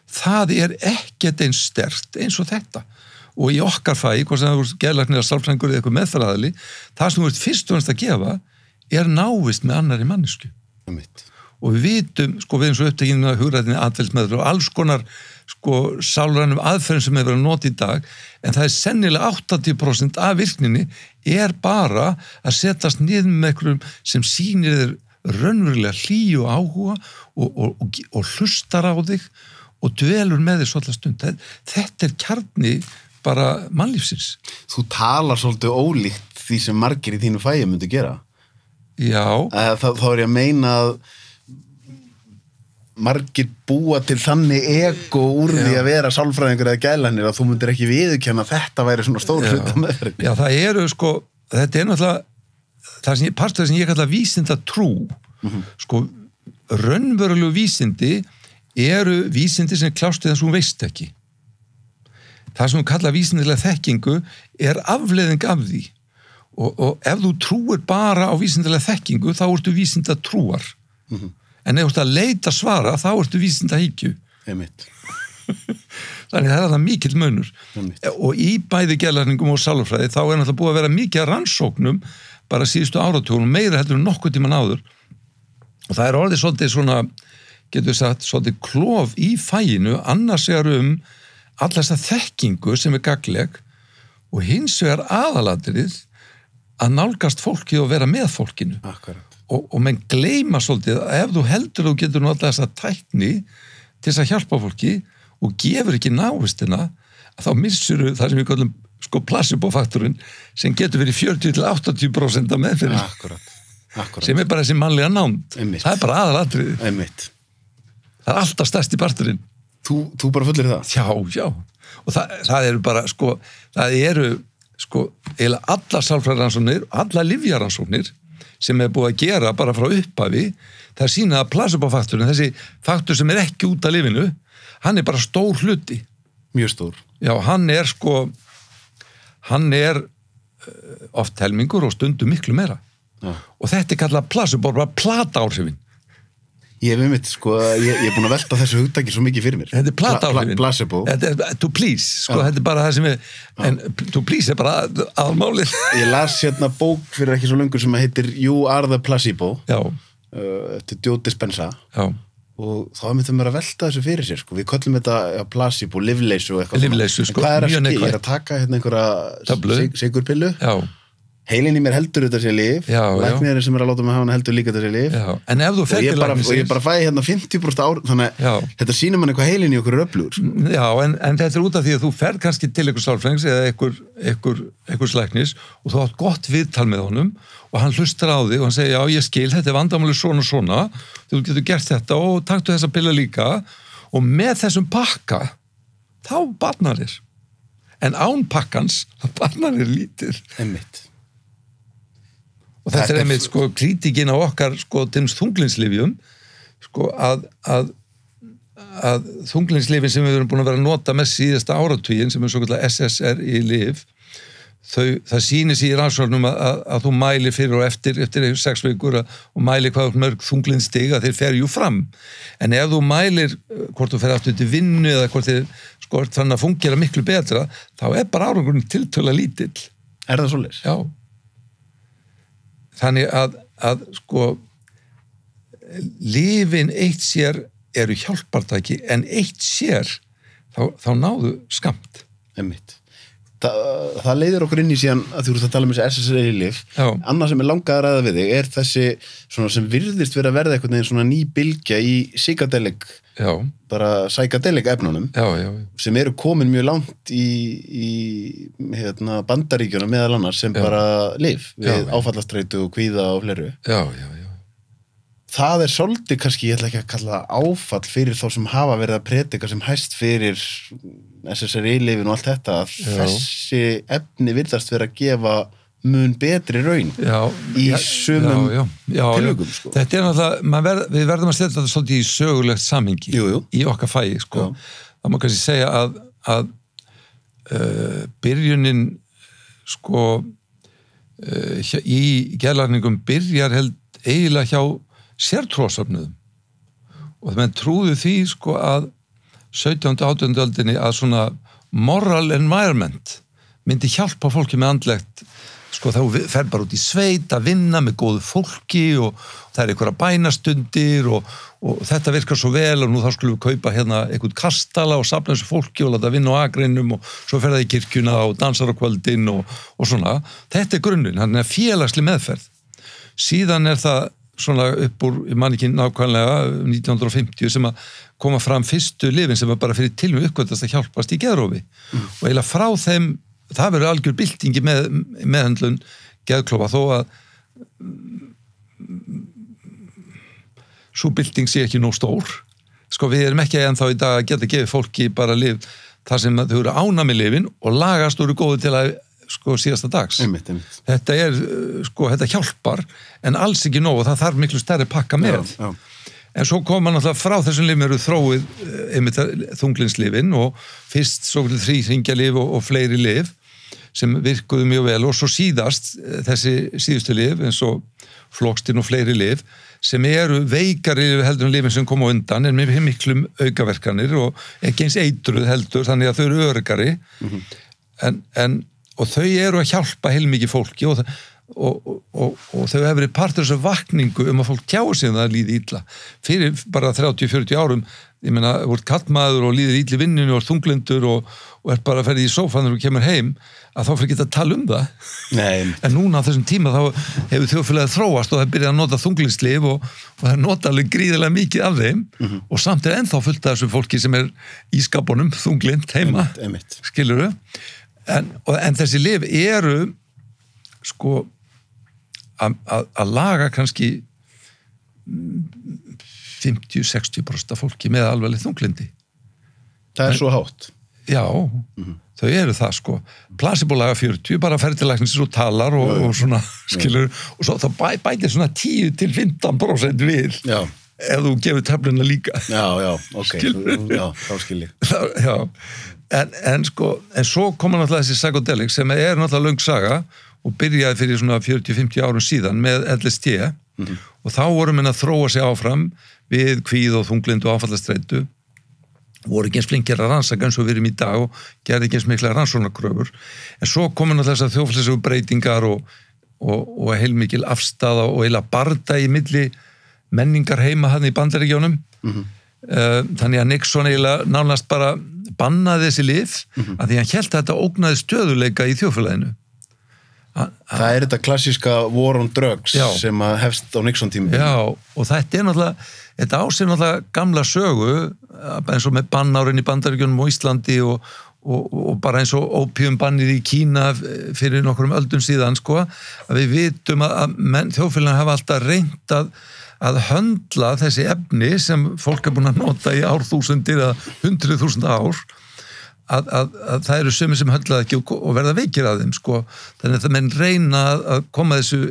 Það er ekkert eins stert eins og þetta. Og í okkar fæ, hvort sem það voru geðlagnir að sálfrængur eða eitthvað meðfæraðali, það sem þú ert fyrst og að og við vitum, sko við erum svo upptekinn með hugræðinni aðfelsmeður og alls konar sko sálrænum aðferðum sem hefur verið að nota í dag, en það er sennilega 80% af virkninni er bara að setjast niður með einhverjum sem sýnir þér raunverulega hlýju og áhuga og, og, og, og hlustar á þig og dvelur með þér svolítið stund. Þetta er kjarni bara mannlífsins. þú talar svolítið ólíkt því sem margir í þínu fæi myndu gera Já, að þá, þá er ég að meina að margir búa til þannig ego úr því að vera sálfræðingur eða gælanir að þú myndir ekki viðurkenna að þetta væri svona stór hluta með þér Já, það eru sko, þetta er náttúrulega það sem ég, partur sem ég kalla vísinda trú sko, raunverulegu vísindi eru vísindi sem klástu þess að hún veist ekki. Það sem hún kalla vísindilega þekkingu er afleðing af því og, og ef þú trúir bara á vísindilega þekkingu þá ertu vísinda trúar en ef þú ert að leita svara þá ertu vísinda híkju Þannig það er það mikill munur. Einmitt. Og í bæði gælarningum og sálfræði þá er náttúrulega búið að vera mikið að rannsóknum bara síðustu áratúrum, meira heldur en nokkuð tíman áður. Og það er orðið svolítið svona, getur við sagt, svolítið klof í fæinu, annars vegar um alla þessa þekkingu sem er gagleg og hins vegar aðalatrið að nálgast fólkið og vera með fólkinu. Akkurat. Og, og menn gleyma svolítið að ef þú heldur þú getur alltaf þessa tækni til þess að hjálpa fólki og gefur ekki návistina þá missur það sem við kallum sko placebo-faktorinn sem getur verið 40-80% af meðferðin akkurat, akkurat, sem er bara þessi mannlega nánd. Einmitt. það er bara aðalatrið, það er alltaf stærsti parturinn. Þú, þú bara fullir það? Já, já. Og það, það eru bara sko það eru sko eiginlega alla sálfræðaransóknir, alla livjaransóknir sem er búið að gera bara frá upphafi það sína að placebo-faktorinn þessi faktor sem er ekki út af lifinu hann er bara stór hluti. Mjög stór. Já, hann er sko hann er uh, oft helmingur og stundum miklu meira. Já, og þetta er kallað placebo, bara plata áhrifin Ég hef einmitt, sko, ég, ég er búin að velta þessu hugdagi svo mikið fyrir mér. þetta er plata Pla- pla- Placebo. þetta er to please, sko, þetta er bara það sem er en to please er bara aðmálið Ég las hérna bók fyrir ekki svo lengur sem heitir You Are the Placebo já, uh, eftir Joe Dispenza. Já, og þá er myndum við að velta þessu fyrir sér sko. við köllum þetta ja, placebo, livleysu og eitthvað svona. Lyfleysu, En sko, hvað er að mjög skilja? Ég er að taka hérna einhverja sigurpillu já, heilin í mér heldur þetta sé já. læknirinn sem er að láta mig hafa hann heldur líka þetta sé þú og ég, bara, og ég bara fæ hérna 50% ár þannig að þetta sýnir manni hvað heilin í okkur öflugur sko. Já, en, en þetta er út af því að þú fer kannski til einhver sálfrængs eða einhver slæknis og þú átt gott viðtal með honum og hann hlustar á þig og hann segir já ég skil, þetta er vandamáli svona og svona. Þú getur gert þetta og taktu þessa pilla líka. Og með þessum pakka þá barnar þér. En án pakkans þá barnar þér lítið. Einmitt og þetta er einmitt sko kritikinn á okkar sko til þunglinslifjum sko að, að að þunglinslifin sem við erum búin að vera að nota með síðasta áratugin sem er svo kallar SSR í lif þau, það sýnir sér í rannsóknum að, að, að þú mæli fyrir og eftir eftir sex vikur og mæli hvað mörg þunglinstig að þeir fer jú fram en ef þú mælir uh, hvort þú fer aftur til vinnu eða hvort þeir sko þannig að fungera miklu betra þá er bara árangurinn tiltöla lítill Er það svoleiðis? Já. Þannig að, að sko lifin eitt sér eru hjálpartæki en eitt sér þá, þá náðu skamt. Einmitt. Þa, það leiðir okkur inn í síðan að þú ert að tala um þessi SSRI-lif Já. annað sem er langað að ræða við þig er þessi svona sem virðist vera að verða einhvern veginn svona ný bylgja í psychedelic Já, bara psychedelic efnunum já, já, sem eru komin mjög langt í, í hérna, bandaríkjuna meðal annars sem Já. bara lif við Já, já. áfallastreitu og kvíða og fleru já, já, já. Það er svolítið kannski, ég ætla ekki að kalla áfall fyrir þá sem hafa verið að predika sem hæst fyrir SSRI-lifin og allt þetta að þessi efni virðast vera að gefa mun betri raun já Í sumum já. sko. Þetta er náttúrulega, verð, við verðum að setja þetta svolítið í sögulegt samhengi Jú, jú. í okkar fæi, sko. Það má kannski segja að, að uh, byrjunin sko uh, í gerlarningum byrjar held eiginlega hjá sértrósafnuðum og það menn trúðu því sko að 17. og 18. öldinni að svona moral environment myndi hjálpa fólki með andlegt sko þá fer bara út í sveit að vinna með góðu fólki og það er einhverja bænastundir og, og þetta virkar svo vel og nú þá skulum við kaupa hérna einhvern kastala og safna þessu fólki og láta vinna á agreinum og svo fer það í kirkjuna og dansar á kvöldin og, og svona. Þetta er grunninn, hann er félagsli meðferð. Síðan er það svona upp úr, ég man ekki nákvæmlega 1950 sem að koma fram fyrstu lifin sem er bara fyrir tilvæg uppkvöldast að hjálpast í geðrófi og eiginlega frá þeim það verður algjör byltingi með, meðhandlun geðklofa þó að svo bylting sé ekki nóg stór. Sko við erum ekki ennþá í dag að geta gefið fólki bara lif þar sem þau eru ána með lifin og lagast og eru góðu til að sko síðasta dags. Einmitt, einmitt. þetta er, uh, sko, þetta hjálpar en alls ekki nóg og það þarf miklu stærri pakka með. Já, já. en svo koma náttúrulega frá þessum lifin eru þróið uh, einmitt þunglinslifin og fyrst svo þrýþingalif og, og fleiri lif sem virkuðu mjög vel. Og svo síðast þessi síðustu lif eins og flokstinn og fleiri lif sem eru veikari heldur en lifin sem koma undan en með miklum aukaverkanir og ekki eins eitruð heldur þannig að þau eru örgari en, en, og þau eru að hjálpa heilmikið fólki og, og, og, og, og þau hefur partur þessu vakningu um að fólk tjáu sig um að líði illa. Fyrir bara 30-40 árum ég meina, þú ert kattmaður og líður illa í vinninu og þunglindur og, ert bara að ferði í sófanur og kemur heim að þá fyrir ekki að tala um það. Nei, en núna á þessum tíma þá hefur þjóðfélagið þróast og það byrjað að nota þunglindslif og, og það er nota alveg gríðilega mikið af þeim. Og samt er ennþá fullt af þessu fólki sem er í skapunum þunglind heima. Einmitt, einmitt. skilur en, og- en þessi lif eru sko að- laga kannski mm, 50-60% af fólki með alveg þunglindi það er svo hátt. Já, þau eru það sko. Placebo-laga 40, bara ferðilæknis og talar og, og svona skilur, og svo þá bæ, bætir svona 10-15% við já, ef þú gefur töfluna líka. Já, já, ok. Já, þá skil ég. Það- já, en, en sko en svo koma náttúrulega þessi psychedelic sem er náttúrulega löng saga og byrjaði fyrir svona 40-50 árum síðan með LSD og þá vorum við að þróa sig áfram við kvíð og þunglind og áfallastreitu voru ekki eins flinkir að rannsaka eins og við erum í dag og gerði ekki eins mikla rannsónakröfur en svo komin á þessar þjóflösu breytingar og, og, og heilmikil afstafa og heila barda í milli menningar heima hann í bandaríkjónum mm þannig að Nixon eiginlega nánast bara bannaði þessi lif mm -hmm. að því hann held að þetta ógnaði stöðuleika í þjóflæðinu Það er þetta klassíska war on drugs Já. sem að hefst á Nixon tími Já, og þetta er náttúrulega þetta ásinn náttúrulega gamla sögu eins og með bannárin í bandaríkjunum og Íslandi og, og, og bara eins og opium bannið í Kína fyrir nokkur um öldun síðan sko, að við vitum að, að þjófélagin hafa alltaf reynd að að höndla þessi efni sem fólk er búin að nota í árþúsundir eða hundruð þúsund ár að, að, að það eru sömur sem höndlaði ekki og, og verða veikir að þeim sko. þannig að það menn reyna að koma þessu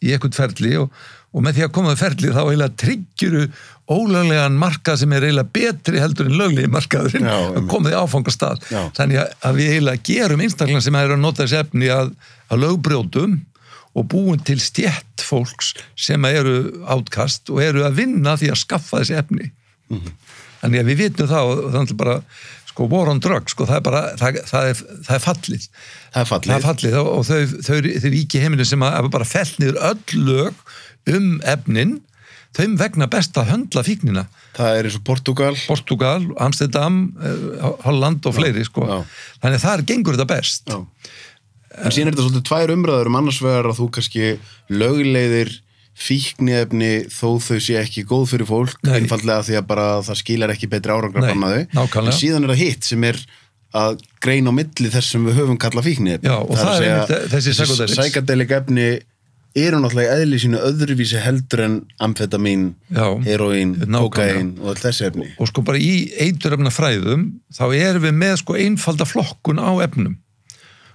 í ekkert ferli og, og með því að koma það ferli þá eiginlega tryggjuru ólöglegan markað sem er eiginlega betri heldur en löglegi markaðurinn Já, að koma því áfangastað. Þannig að við eiginlega gerum einstaklega sem er að nota þessi efni að, að lögbrjótum og búin til stjætt fólks sem eru átkast og eru að vinna því að skaffa þessi efni. Mm -hmm. þannig að við vitum það og þannig bara sko war on drugs sko það er bara það, það, er, það er fallið. Það er fallið, það er fallið og, og þau, þau, þau ríki heiminu sem að bara fell niður öll lög um efnin þau vegna best að höndla fíknina. Það er eins og Portugal Portugal, Amsterdam, eh, Holland og fleiri sko. já. þannig að það gengur þetta best. Já En síðan er þetta svolítið tvær umræður um annars vegar að þú kannski lögleiðir fíknefni þó þau sé ekki góð fyrir fólk, einfallega því að bara það skilar ekki betri árangar bannaðu. En síðan er það hitt sem er að greina á milli þess sem við höfum kalla fíknefni. Já, og það, það er einmitt þessi psychedelics. Psychedelic efni eru náttúrulega eðli sínu öðruvísi heldur en amfetamin, heroín, kokain og allt þessi efni. Og sko bara í eituröfna fræðum þá erum við með sko einfalda flokkun á efnum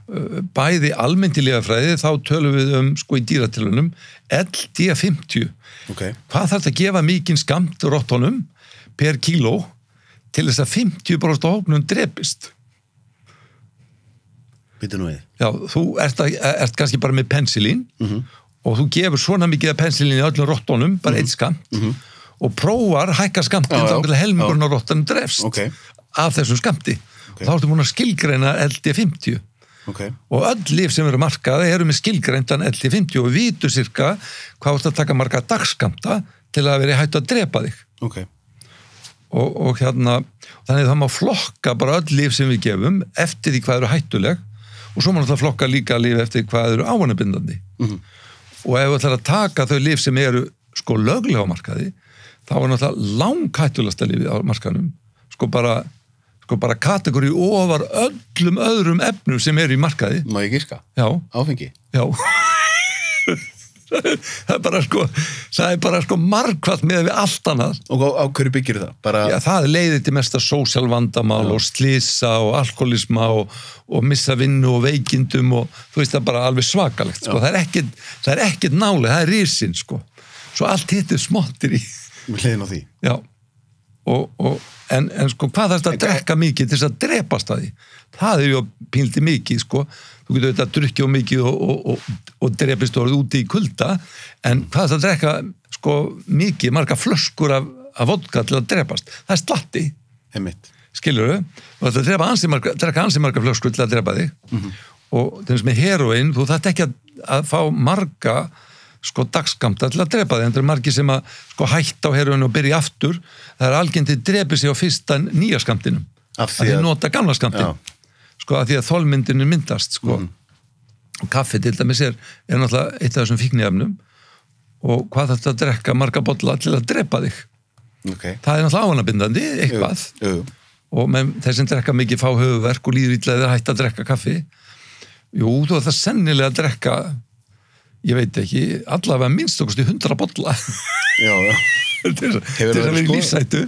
bæði almenntilega fræði þá tölum við um sko í dýratilunum LD50 okay. hvað þarf þetta að gefa mikinn skamt róttónum per kíló til þess að 50% hóknum drepist Býta nú við Já, þú ert, að, ert kannski bara með pensilín mm -hmm. og þú gefur svona mikið pensilín í öllum róttónum, bara mm -hmm. eitt skamt mm -hmm. og prófar hækka skamtinn þá vil helmingurinn á róttónum drefst okay. af þessum skamti okay. þá ertu múin að skilgreina LD50 Okay. og öll líf sem eru markaði eru með skilgreindan LD50 og við vitum cirka hvað átt að taka marga dagskamta til að veri hægt að drepa þig okay. og, og hérna þannig það má flokka bara öll líf sem við gefum eftir því hvað eru hættuleg og svo má það flokka líka líf eftir hvað eru áhannabindandi mm -hmm. og ef við ætlum að taka þau líf sem eru sko löglega á markaði þá er náttúrulega langhættulasta lífið á markanum sko bara sko bara kategóri ofar öllum öðrum efnum sem eru í markaði Má ég gíska? Já Áfengi? Já það er bara sko það er bara sko markvært með við allt annað og á, á hverju byggir það? Bara... Já, það leiðir til mesta sósjál vandamál Já. og slisa og alkoholisma og, og missa vinnu og veikindum og þú veist það er bara alveg svakalegt sko. það er ekkit nálega, það er risinn sko svo allt hittir smottir í með hliðin á því Já og, og en, en sko hvað þarfst að drekka mikið til þess að drepast að því? Það er ju píldi mikið sko. Þú getur auðvitað að drukja mikið og, og, og, og drepist orðið úti í kulda. En hvað þarfst að drekka sko mikið, marga flöskur af, af vodka til að drepast, það er slatti. Skilur þau og það ansi marga, drekka ansi marga flöskur til að drepa þig. Mm -hmm. og þess með heroin, þú þarft ekki að, að fá marga sko dagskamta til að drepa þig en það er margi sem að sko hætta á herrunu og byrja aftur. Það er algjörndið drepi sig á fyrsta nýja skamtinum af því að, að nota gamla skamtin sko að því að þólmyndinu myndast sko. Mm. og kaffi til dæmis er, er náttúrulega eitt af þessum fíknefnum og hvað þetta að drekka marga botla til að drepa þig? Okay. það er náttúrulega áhannabindandi eitthvað. Jú, jú. og þeir sem drekka mikið fá höfuverk og líður ítlaðið hægt að drekka kaffi. Jú, þú ég veit ekki, allavega minnst okkast í hundra já til þess að í lífsættu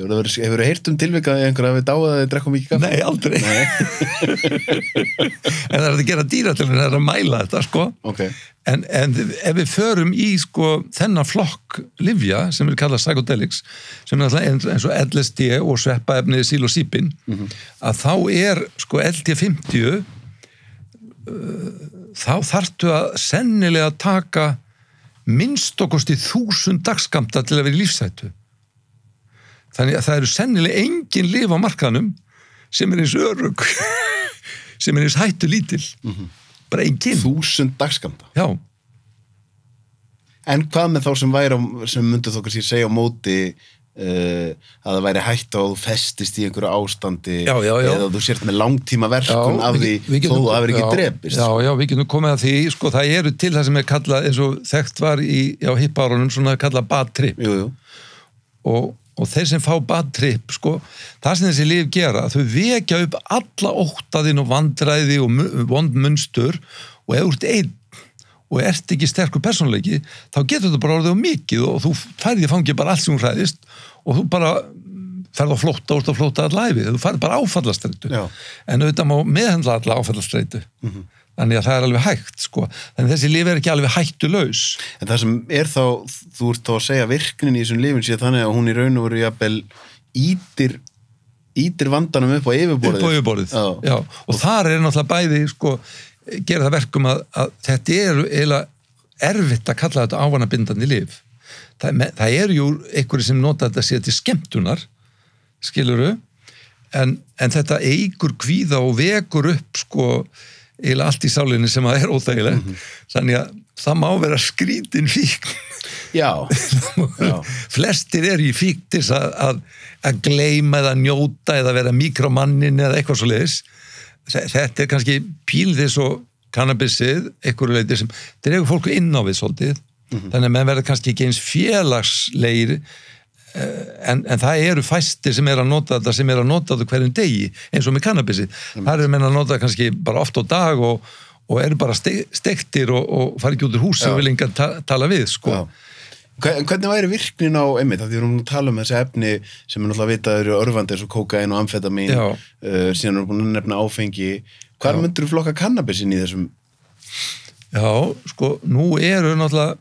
Hefur þú heyrt um tilvikað einhverja að við dáið að þið drekkum mikið kaffe? Nei, aldrei Nei. en það er að gera dýra til það er að mæla þetta sko okay. en, en ef við förum í sko þennan flokk livja sem við kalla psychedelics sem er alltaf eins og LSD og sveppaefnið psilocybin mm -hmm. að þá er sko LD50 þá þartu að sennilega taka minnst okkust í þúsund dagskamta til að vera í lífsættu þannig að það eru sennilega engin lif á markanum sem er eins örug sem er eins hættu lítil bara engin. Þúsund dagskamta. já, En hvað með þá sem væri, sem myndu þó kannski segja á móti uh, að það væri hægt á að þú festist í einhverju ástandi Já, já, já. eða þú sért með langtíma verkun af því þó getum- þú hafir ekki já, drepist. já, já, við getum komið að því sko, það eru til það sem er kallað eins og þekkt var í hippárunum svona kallað bad trip Jú, jú. og, og þeir sem fá bad trip sko, það sem þessi líf gera þau vekja upp alla óttaðin og vandræði og mu- vond munstur og ef þú ert einn og ert ekki sterkur persónleiki þá getur þetta bara orðið á mikið og þú færði fangi bara allt sem hún hræðist og þú bara ferð á flótta ert á flótta allæfi, þú færði bara áfallastreitu Já. en auðvitað má meðhendla alla áfallastreitu Mhm. þannig að það er alveg hægt sko. að þessi líf er ekki alveg hættulaus En það sem er þá, þú ert þá að segja virknin í þessum lifin sé þannig að hún í raun og veru jafnvel ítir, ítir vandanum upp á yfirborðið. upp á yfirborðið Já. Já. og þar er náttúrulega bæði sko, gera það verkum að, að þetta eiginlega erfitt að kalla þetta ávanabindandi lif það, það eru jú einhverju sem nota þetta sér til skemmtunar skiluru en, en þetta eigur kvíða og vekur upp sko eiginlega allt í sálinni sem að er óþægilegt. Þannig að það má vera skrítin fíkn. Já, já. flestir eru í fík til þess að, að, að gleyma eða njóta eða vera mikromannin eða eitthvað svo leiðis þetta er kannski píl þess og kannabisið, einhverju leiti sem dregur fólku inn á við svolítið þannig að menn verður kannski ekki eins félagsleir en, en það eru fæstir sem er að nota þetta sem er að nota þetta hverjum degi eins og með kannabisið, það eru menn að nota það kannski bara oft á dag og, og eru bara ste, stektir og, og fara ekki út úr húsi Já. og vil engan ta, tala við sko. Hvernig væri virknin á einmitt, af því við erum nú að tala um þessi efni sem er náttúrulega að vita að eru örfandi eins og kókain og amfetamin, uh, síðan erum við búin að nefna áfengi. Hvar Já. myndur þú flokka kannabisin í þessum? Já, sko, nú eru náttúrulega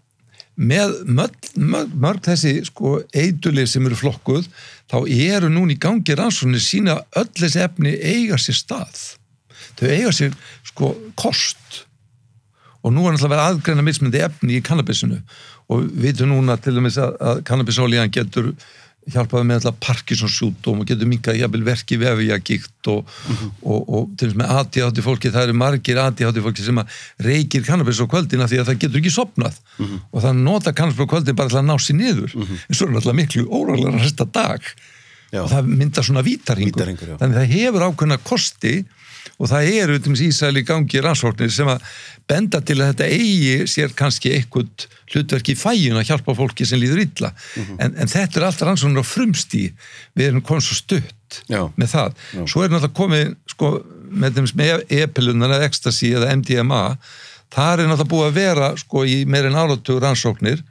með mörg, mörg, mörg þessi sko eitulif sem eru flokkuð þá eru núna í gangi rannsóknir sína öll þessi efni eiga sér stað. Þau eiga sér sko kost og nú er náttúrulega verið aðgreina mismyndi efni í kannabisinu og við vitum núna til dæmis að, að kannabisólíðan getur hjálpaði með alltaf Parkinsons sjúkdóm og getur minkað jafnvel verki vefjagíkt og, og, og til dæmis með ADHD fólki, það eru margir ADHD fólki sem að reykir kannabis á kvöldina því að það getur ekki sopnað og það nota kannabis á kvöldin bara til að ná sér niður en svo er náttúrulega miklu óræðlega næsta dag Já. og það myndar svona já. þannig að það hefur ákveðna kosti og það eru til dæmis Ísæl í gangi rannsóknir sem að benda til að þetta eigi sér kannski eitthvað hlutverk í fæjun að hjálpa fólki sem líður illa Mhm. en, en þetta er allt rannsóknir á frumstí við erum komið svo stutt Já. með það, Já. svo er náttúrulega komið sko, með þeim sem e-pilunar eða ecstasy eða MDMA það er náttúrulega búið að vera sko í meirinn áratugur rannsóknir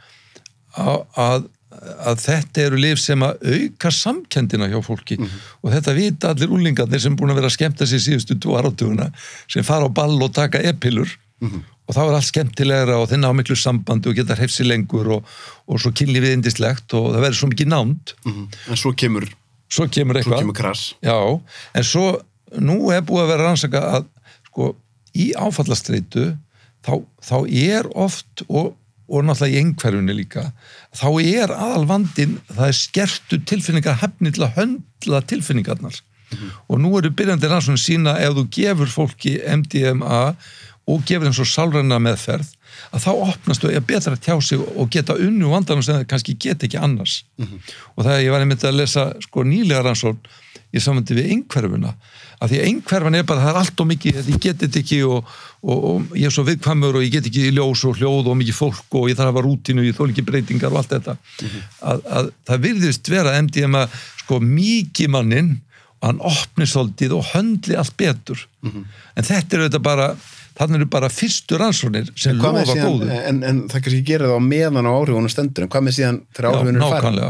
að, að, þetta eru lif sem að auka samkendina hjá fólki. Og þetta vita allir úlingarnir sem búin að vera að skemmta sér síðustu tvo áratuguna sem fara á ball og taka e-pilur og þá er allt skemmtilegra og þeir ná miklu sambandi og geta hrefsi lengur og, og svo kynlífið indislegt og það verður svo mikið nánd. En svo kemur, svo kemur svo eitthvað. kemur. Já, en svo nú er búið að vera rannsaka að sko, í áfallastreitu þá, þá er oft og, og náttúrulega í einhverjunni líka þá er aðalvandin það er skertu tilfinningar hefni til að höndla tilfinningarnar. Og nú eru byrjandi rannsóknir sína ef þú gefur fólki MDMA og gefur þeim svo sálræna meðferð að þá opnast þau að betra að tjá sig og geta unnu vandanum sem það kannski get ekki annars. Og það ég var einmitt að lesa sko nýlega rannsókn í samvændi við einhverfuna að því að einhverfan er bara það er allt og mikið, ég get þetta ekki og, og, og ég er svo viðkvæmur og ég get ekki ljós og hljóð og mikið fólk og ég þarf að hafa rútínu, ég þól ekki breytingar og allt þetta. Að, að það virðist vera MDMA sko mikið mannin og hann opni svolítið og höndli allt betur. En þetta er auðvitað bara þannig eru bara fyrstu rannsóknir sem lofa síðan, góðu en, en það kannski gerir það á meðan á áhrifunum stendur, en hvað með síðan þegar Já, áhrifun er farin?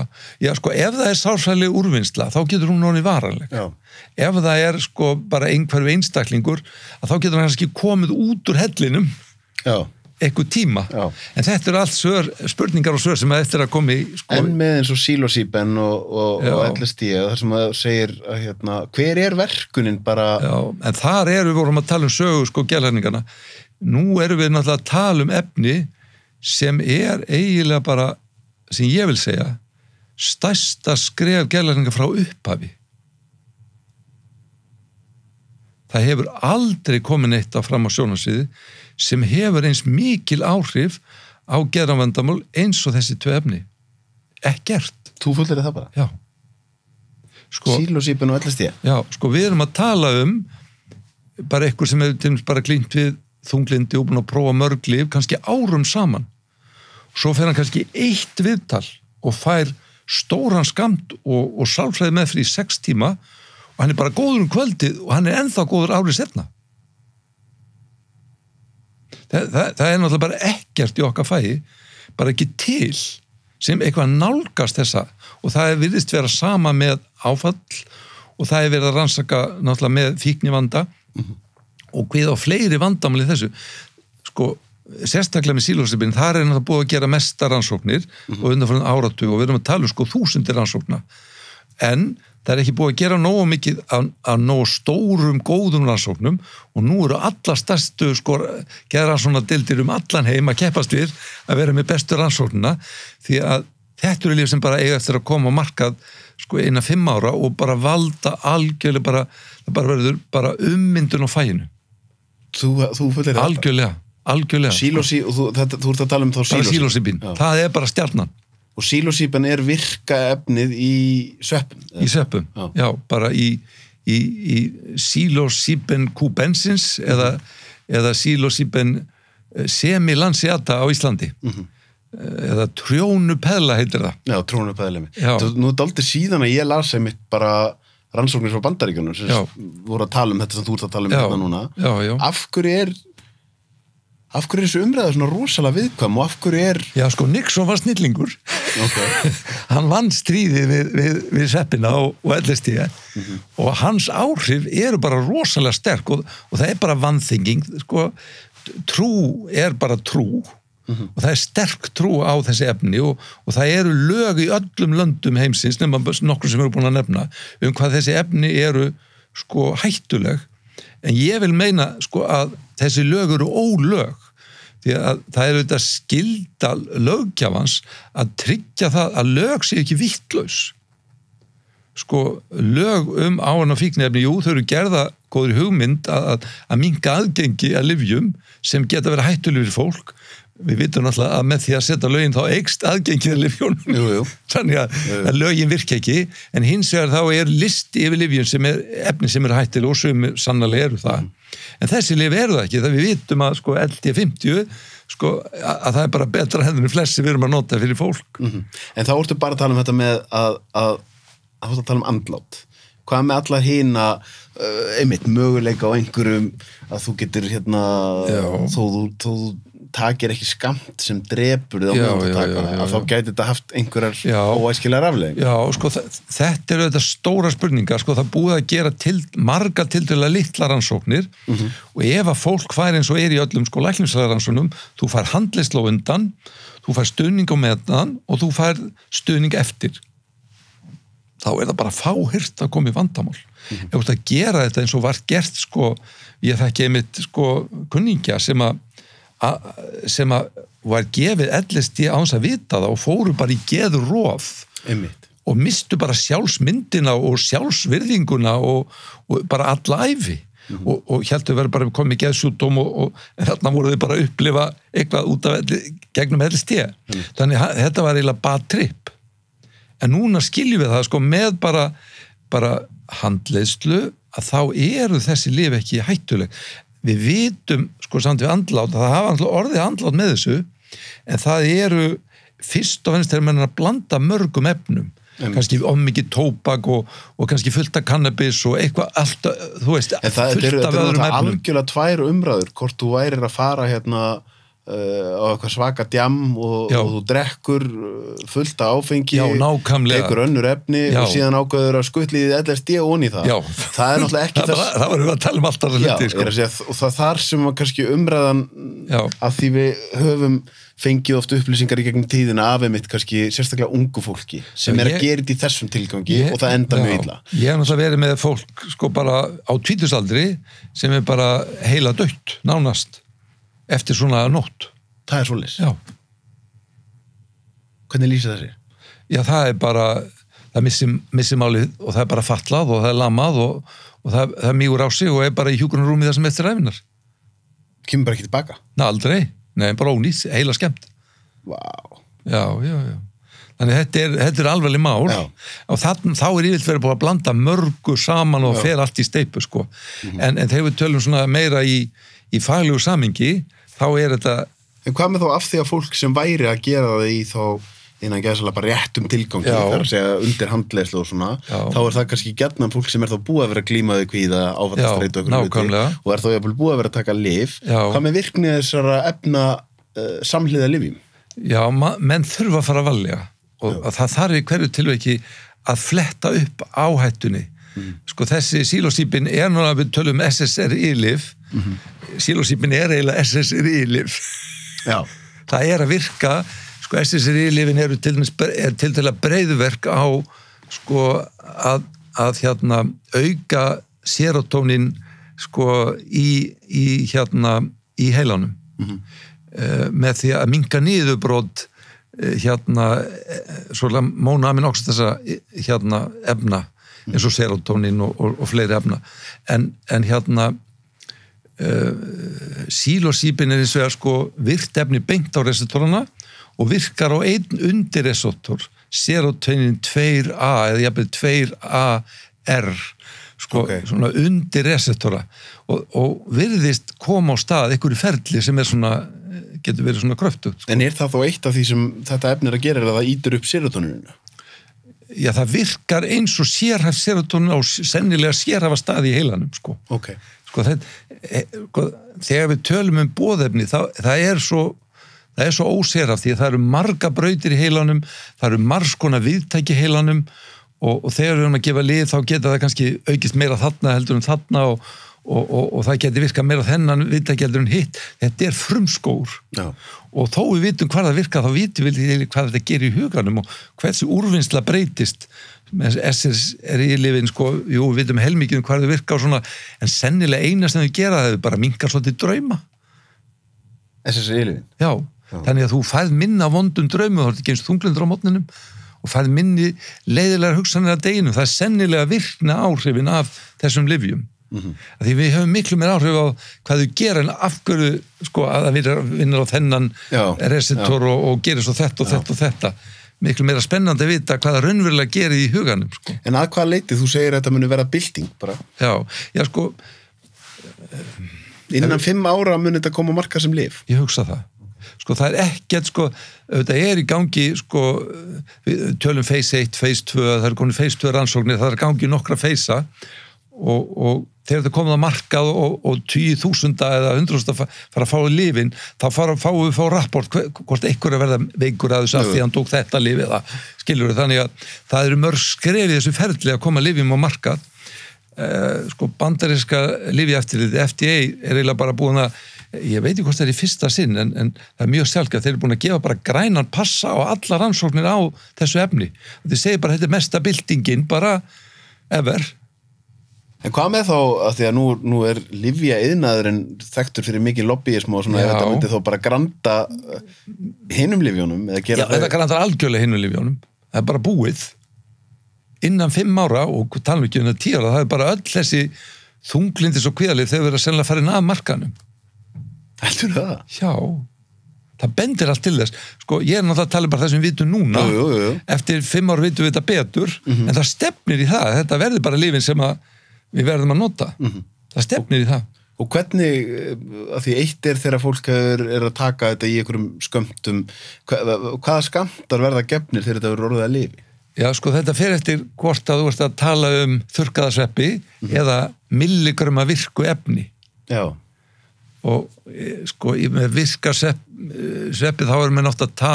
Já, sko, ef það er sálfræðileg úrvinnsla, þá getur hún orðið varanleg. Já. Ef það er, sko, bara einhverju einstaklingur, að þá getur hann kannski komið út úr hellinum Já, eitthvað tíma. Já. En þetta eru allt svör, spurningar og svör sem að eftir að komi, sko, en með eins og sílosíben og, og, og LSD, þar sem það segir að hérna, hver er verkunin bara, já, en þar eru við vorum að tala um sögu, sko, gælhæningana. Nú erum við náttúrulega að tala um efni sem er eiginlega bara, sem ég vil segja, stærsta skref gerlækninga frá upphafi það hefur aldrei komin eitt á fram á sjónarsviði sem hefur eins mikil áhrif á gerðanvandamál eins og þessi tvö efni. Ekkert, Þú fullir það bara? já. Sko, Sílosípin og ellast ég? já, sko við erum að tala um bara eitthvað sem hefur til dæmis bara glýnt við þunglindi og búin að prófa mörg lif kannski árum saman. Svo fer hann kannski eitt viðtal og fær stóran skamt og, og sálfræði með fyrir í sex tíma og hann er bara góður um kvöldið og hann er ennþá góður árið setna það, það, það er náttúrulega bara ekkert í okkar fæi bara ekki til sem eitthvað nálgast þessa. Og það er virðist vera sama með áfall og það er verið að rannsaka náttúrulega með fíknivanda og við á fleiri vandamáli í þessu. Sko, sérstaklega með sílósipin þar er náttúrulega búið að gera mesta rannsóknir og undanfærum áratug og við erum að tala um sko þúsundir rannsókna. En það er ekki búið að gera nógu mikið að, nógu stórum góðum rannsóknum og nú eru alla stærstu sko gera svona dildir um allan heim að keppast við að vera með bestu rannsóknina því að þetta eru líf sem bara eiga eftir að koma á markað sko eina fimm ára og bara valda algjörlega bara, bara verður bara ummyndun á fæinu Þú, þú algjörlega, algjörlega Sílosí, og þú, þetta, þú ert að tala um þá Já. það er bara stjarnan Og sílosípin er virka efnið í sveppin? í sveppum, Já. já, bara í, í, í psilocybin cubensins eða, eða psilocybin eh, semilansiata á Íslandi Mhm. eða trjónu peðla heitir það Já. Já. Nú er þetta aldrei síðan að ég las einmitt bara rannsóknir frá bandaríkjunum sem voru að tala um þetta sem þú ert að tala um Já. hérna núna. já, já, Af hverju er af hverju er þessu umræða svona rosalega viðkvæm og af hverju er já, sko Nixon var snillingur. Okay. hann vann stríðið við, við, við seppina og, og LSD og hans áhrif eru bara rosalega sterk og, og það er bara vannþinging sko, trú er bara trú. Og það er sterk trú á þessi efni og, og það eru lög í öllum löndum heimsins nema nokkur sem eru búin að nefna um hvað þessi efni eru sko hættuleg. En ég vil meina sko að þessi lög eru ólög. Því að það er auðvitað skilda löggjafans að tryggja það að lög sé ekki vittlaus. Sko lög um áan og fíknefni, jú þau eru gerða góður hugmynd að, að, minga aðgengi að livjum sem geta verið hættulegur fólk við vitum náttúrulega að með því að setja lögin þá eikst aðgengið jú. þannig að, að lögin virka ekki. En hins vegar þá er listi yfir livjun sem er efni sem er hættileg og sem sannlega eru það. En þessi liv eru það ekki, það við vitum að sko LD50 sko að, að það er bara betra hendur en flest sem við erum að nota fyrir fólk. Mhm. En þá ertu bara að tala um þetta með að, að, að, að tala um andlát. Hvað með allar hina, uh, einmitt, möguleika á einhverjum að þú getur hérna, þó þú takir ekki skamt sem drepur þig á Já, já, já, það, að þá gæti þetta haft einhverjar Já. óæskilega raflegin. Já, sko, þetta eru þetta stóra spurningar, sko, það er búið að gera til, marga tildulega litla rannsóknir og ef að fólk fær eins og er í öllum sko læknislega rannsóknum, þú fær handlisla á undan, þú fær stuðning á meðan og þú fær stuðning eftir. Þá er það bara fáhirt að koma í vandamál. Ef þú ert að gera þetta eins og var gert, sko, ég þekki einmitt, sko, kunningja sem að sem að var gefið ellist í áns að vita það og fóru bara í geður Einmitt. og mistu bara sjálfsmyndina og sjálfsvirðinguna og, og bara alla æfi og, og heldur verið bara komið geðsjúdóm og, og þarna voru þau bara að upplifa eitthvað út af gegnum LSD þannig að þetta var eiginlega bad trip. En núna skiljum við það sko með bara, bara handleiðslu að þá eru þessi lif ekki hættuleg við vitum sko samt við andlát að það hafa orðið andlát með þessu en það eru fyrst og fennst þegar mann er að blanda mörgum efnum Einmitt. kannski of mikið tóbak og, og kannski fullt af kannabis og eitthvað allt, þú veist, það fullt af þetta er öðrum náttúrulega efnum algjörlega tvær umræður hvort þú værir að fara hérna á eitthvað svaka djam og, og þú drekkur uh, fullt af áfengi tekur önnur efni Já. og síðan ákveður að skutliðið LSD og onni það Já. það er náttúrulega ekki þess það, varum við að tala um allt þessar Já, hluti ég sko. er að og það þar sem að kannski umræðan Já. að því við höfum fengið oft upplýsingar í gegnum tíðina af einmitt kannski sérstaklega ungu fólki sem er að ég- gera þetta í þessum tilgangi Ég- og það enda mjög illa Ég hef náttúrulega verið með fólk sko bara á tvítusaldri sem er bara heila dött, nánast eftir svona nótt Það er. Já, Hvernig lýsa þessi? já það er bara það missi, missi málið og það er bara fatlað og það er lamað og, og það, það mýgur á sig og er bara í hjúgrunarúmi það sem eftir ræfinar Kemur bara ekki tilbaka. Nei, aldrei, nei, bara ónýtt, heila skemmt Vá. já, já, já þannig þetta er, þetta er alveg mál Já. og þann, þá er yfirlt verið búið að blanda mörgu saman og Já. Fer allt í steipu sko. en, en þegar við tölum svona meira í, í faglegu samingi þá er þetta En hvað með þá af því að fólk sem væri að gera það í þá innan gæðsala bara réttum tilgangi þar að segja undir handleyslu og svona Já. þá er það kannski gætnan fólk sem er þá búið að vera að glíma við kvíða nákvæmlega. og er þá jafnvel búið að vera að taka lif Já. hvað með virkni þessara efna uh, samhliða lifjum já, menn þurfa að fara að valja og að það þarf í hverju tilveiki að fletta upp áhættunni. Sko þessi sílósýpin er núna við tölum SSRI-lif mm sílósýpin er eiginlega SSRI-lif Já, það er að virka sko SSRI-lifin er til að breyðverk á sko að, að hérna auka serotonin sko í, í hérna í heilanum mm með því að minka niðurbrót eh, hérna eh, svona mónamin oxidasa hérna efna eins og serotonin og, og, og fleiri efna. En, en hérna sílosípin er eins og sko virt efni beint á reseptorana og virkar á einn undir reseptor serotonin 2A eða jafnvel 2AR sko Ok. svona undir reseptora og, og virðist koma á stað einhverju ferli sem er svona eh, getur verið svona kröftugt sko. en er það þó eitt af því sem þetta efni er að gera er að það ítur upp serotoninu já það virkar eins og sérhæft serotonin á sennilega sérhæfa staði í heilanum sko Ok, sko, þetta, e, sko, þegar við tölum um bóðefni það, það er svo það er svo óseraf því að það eru marga brautir í heilanum, það eru margskona viðtæki í heilanum og, og þegar við erum að gefa lið þá geta það kannski aukist meira þarna heldur en þarna og, og, og, og það geti virkað meira þennan viðtæki heldur en hitt. Þetta er frumskór já, og þó við vitum hvað það virka þá vitum við hvað þetta gerir í huganum og hversu úrvinnsla breytist með SSRI-lifin sko, jú, við vitum helmikið um hvað það virka og svona, en sennilega eina sem þau gera það er bara minkar svolítið drauma. SSRI-lifin já, Já. þannig að þú færð minna vondum draumu, þá er ekki eins þunglindur á mótninum og færð minni leiðilegar hugsanir að deginum, það er sennilega virkna áhrifin af þessum livjum Mhm. að því við höfum miklu meir áhrif á hvað þau gera en af hverju sko, að það vinna- vinnur á þennan Já, receptor og, og gerir svo þetta og þetta og þetta miklu meira spennandi að vita hvað það raunverulega gerir í huganum sko. En að hvað leiti þú segir að þetta muni vera bylting bara. Já, já sko, innan fimm ára muni þetta koma marka sem lif ég hugsa það. Sko það er ekkert sko þetta er í gangi sko tölum phase 1, phase 2 það er konið phase 2 rannsóknir, það er gangi nokkra phasea. og, og þegar þetta komið að markað og, og 10.000 eða 100.000 fara að fá í lifin þá fara, fáum við fá rapport hvort einhver er að verða veikur að þessu Jú. því að hann tók þetta lif eða skilur þannig að það eru mörg skrefið þessu ferli að koma lifjum á markað. Uh, sko bandariska lifjaftilið FDA er eiginlega bara búin að ég veit ekki hvort það er í fyrsta sinn en, en það er mjög sjálfgæð, þeir eru búin að gefa bara grænan passa á alla rannsóknir á þessu efni. Þeir segir bara þetta er mesta byltingin bara ever En hvað með þá að því að nú, nú er livja yðnaðurinn þekktur fyrir mikið lobbyism og svona þetta myndi þó bara granda uh, hinum livjónum eða Já, gera þetta grænar algjörlega hinn lifjónum það er bara búið innan fimm ára og það tíu ára það er bara öll þessi þunglindis og kvíðalið þau verða sennilega farin af markanum Heldur það? Já, það bendir allt til þess. Sko, ég er náttúrulega að tala bara það sem við vitum núna. Jú, jú, jú. Eftir fimm ár vitum við þetta betur, en það stefnir í það. Þetta verður bara lífin sem að við verðum að nota. Það stefnir í það. Og hvernig, uh, að því eitt er þegar fólk er, er að taka þetta í einhverjum skömmtum, hvað, hvaða skamtar verða gefnir þegar þetta verður orðið að lifi? Já, sko, þetta fer eftir hvort að þú ert að tala um þurrkaðasveppi eða milligrama virku efni. Já, og e, sko með virka svepp, sveppi þá erum við nátt að ta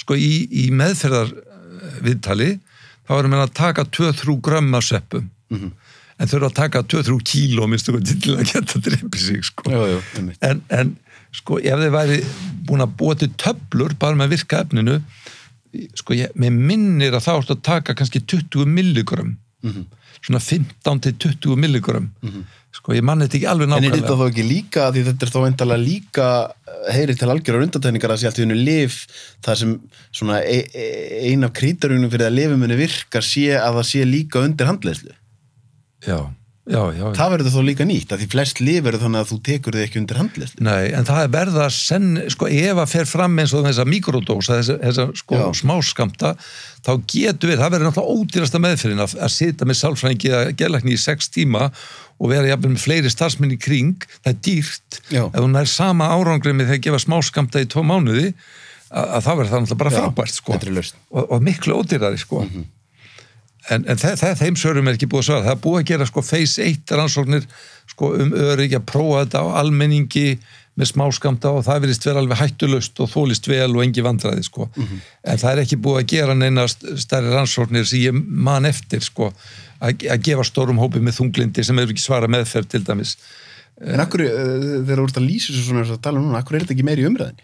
sko í, í meðferðar eh, viðtali þá erum við að taka 2-3 grömm af sveppum Mhm. En þurfa að taka 2-3 kíló minnstu til að geta dreipið sig sko. já, já, einmitt. en, en sko ef þið væri búin að búa til töflur bara með virka efninu sko ég, mér minnir að þá ertu að taka kannski 20 milligram Mhm. svona 15 til 20 milligram sko ég mann þetta ekki alveg Mhm. En er þetta nákvæmlega þá ekki líka, því þetta er þá eindalega líka heyri til algjörar undantekningar að sé allt í hennu lif, það sem svona e e ein af krítarunum fyrir að lifumunni virkar sé að það sé líka undir handleyslu. Já, já, já. Það verður þá líka nýtt, að því flest lif eru þannig að þú tekur þið ekki undir handleyslu. Nei, en það er verða senn, sko, ef að fer fram eins og þessa mikrodósa, þessa, þessa sko, smáskamta, þá getur við, það verður náttúrulega ódýrasta meðferðin að, að sita með sálfrængi að gelækni í sex tíma og vera jafnvel með fleiri starfsmenn í kring, það er dýrt, Já. ef hún er sama árangrið með þegar gefa smáskamta í tvo mánuði, að, að það verður það náttúrulega bara frábært, sko, og, og miklu ódýrari, sko. En, en þe þe þeim sörum er ekki búið að svara. Það er búið að gera sko phase 1 rannsóknir sko, um öryggi að prófa þetta á almenningi með smáskamta og það verðist vera alveg hættulust og þólist vel og engi vandræði sko. En það er ekki búið að gera neina st- stærri rannsóknir sem ég man eftir sko að, að gefa stórum hópi með þunglindi sem hefur ekki svara meðferð til dæmis. En akkur, uh, þegar þú ert að lýsa þessu svona og að tala um núna, akkur er þetta ekki meiri umræðinni?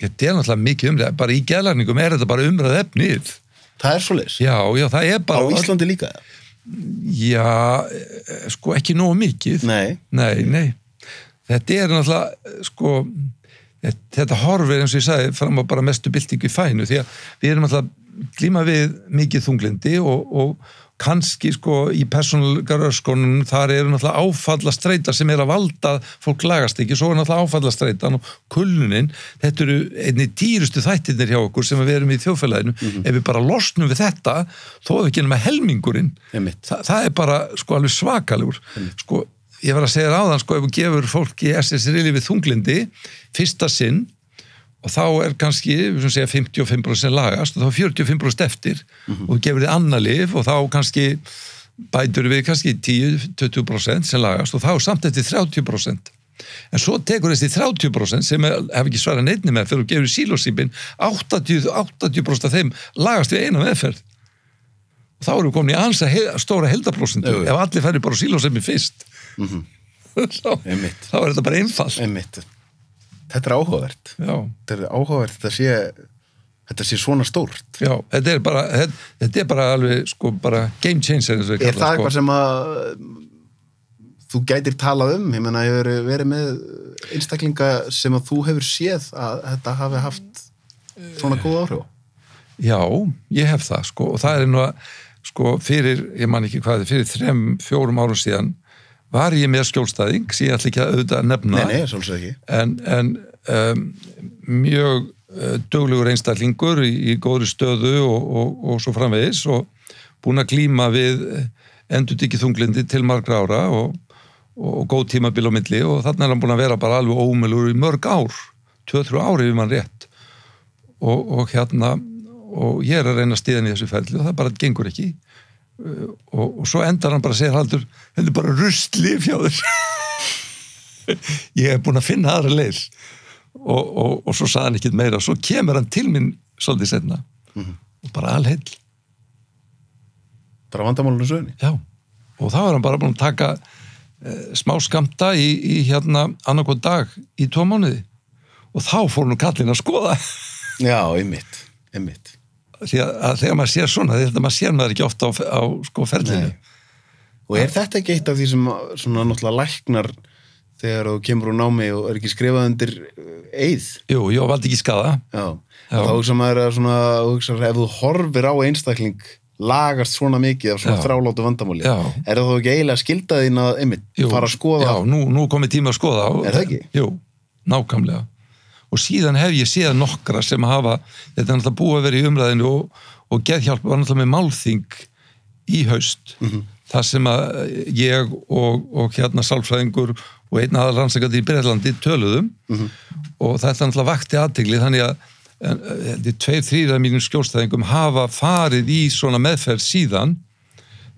Þetta er náttúrulega mikið umræð, bara í gælarningum er þetta bara umræð efnið. Það er svo leis. Já, já, það er Á bara... Íslandi líka? Já, eh, sko ekki nógu mikið. Nei. Nei, nei. Þetta er náttúrulega, sko, þetta- horfir eins og ég sagði fram á bara mestu byltingu í fænu því að við erum alltaf glíma við mikið þunglindi og, og kannski sko í persónulgaröskonum þar eru náttúrulega áfalla streita sem er að valda, fólk lagast ekki. Svo er náttúrulega áfalla streitan og kulnunin. Þetta eru einni dýrustu þættirnir hjá okkur sem við erum í þjófélaginu ef við bara losnum við þetta þó er við ekki nema helmingurinn. Þa, það er bara sko alveg svakalegur. Sko ég var að segja þér áðan sko ef þú gefur fólki SSRI við þunglindi fyrsta sinn og þá er kannski, við sem segja 55% lagast og þá er 45% eftir og þú gefur þið annar lif og þá kannski bætur við kannski 10-20% sem lagast og þá samt eftir 30% en svo tekur þessi 30% sem er, hef ekki svarað neittni með fyrir að gefur sílósýpin 80%, 80 af þeim lagast við eina meðferð og þá erum við komin í ansa he stóra jú. ef allir færi bara sílósýpin fyrst þá, Einmitt. þá er þetta bara einfalt Einmitt. Þetta er áhugavert. já Þetta er áhugavert, þetta sé, þetta sé svona stórt. Já, þetta er bara, þetta, þetta er bara alveg, sko, bara game changer eins og við Er kalla, það sko. eitthvað sem að þú gætir talað um? Ég menna, ég hefur verið með einstaklinga sem að þú hefur séð að þetta hafi haft svona góð áhrif. Já, ég hef það, sko, og það er nú að, sko, fyrir, ég man ekki hvað, fyrir þrem, fjórum árum síðan var ég með skjólstæðing, sem ég ætla ekki að auðvitað að nefna, Nei, nei, en, en um, mjög uh, duglegur einstaklingur í, í góðri stöðu og, og, og svo framvegis og búin að glíma við endur ekki þunglindi til margra ára og, og, góð tímabil á milli og þannig er hann búin að vera bara alveg ómelur í mörg ár, 2-3 ári við mann rétt. Og, og hérna og ég er að reyna að stíðan í þessu ferli og það bara gengur ekki og, og svo endar hann bara að segja haldur þetta er bara rustli fjá þér. Ég hef búin að finna aðra leið. Og, og, og svo sagði hann ekkit meira. Og svo kemur hann til minn svolítið setna og bara alheill. Bara vandamálunum sögni. já, og þá er hann bara búin að taka eh, smá skamta í, í hérna annarkoð dag í tvo mánuði. Og þá fór nú kallin að skoða. Já, einmitt, einmitt. Því að, þegar maður sér svona þetta maður sér maður ekki ofta á, á sko ferlinu Nei. Og er þetta ekki eitt af því sem svona náttúrulega læknar þegar þú kemur úr námi og er ekki skrifað undir eið? jú, ég valdi ekki skada Já. Já. Þá hugsa maður að svona, hugsa, ef þú horfir á einstakling lagast svona mikið af svona þráláttu vandamáli. Er það þá ekki eiginlega skilda þín að einmitt Jú, fara að skoða? Já, nú, nú komið tíma að skoða. og- Er það ekki? Jú, nákvæmlega. Og síðan hef ég séð nokkra sem hafa, þetta er náttúrulega búið að vera í umræðinu og, og geðhjálp var náttúrulega með málþing í haust. Mhm. þar sem að ég og, og hérna sálfræðingur og einn aðal rannsakandi í Breitlandi töluðum Mhm. og þetta náttúrulega vakti aðtegli þannig að eh, tveir, þrýra mínum skjólstæðingum hafa farið í svona meðferð síðan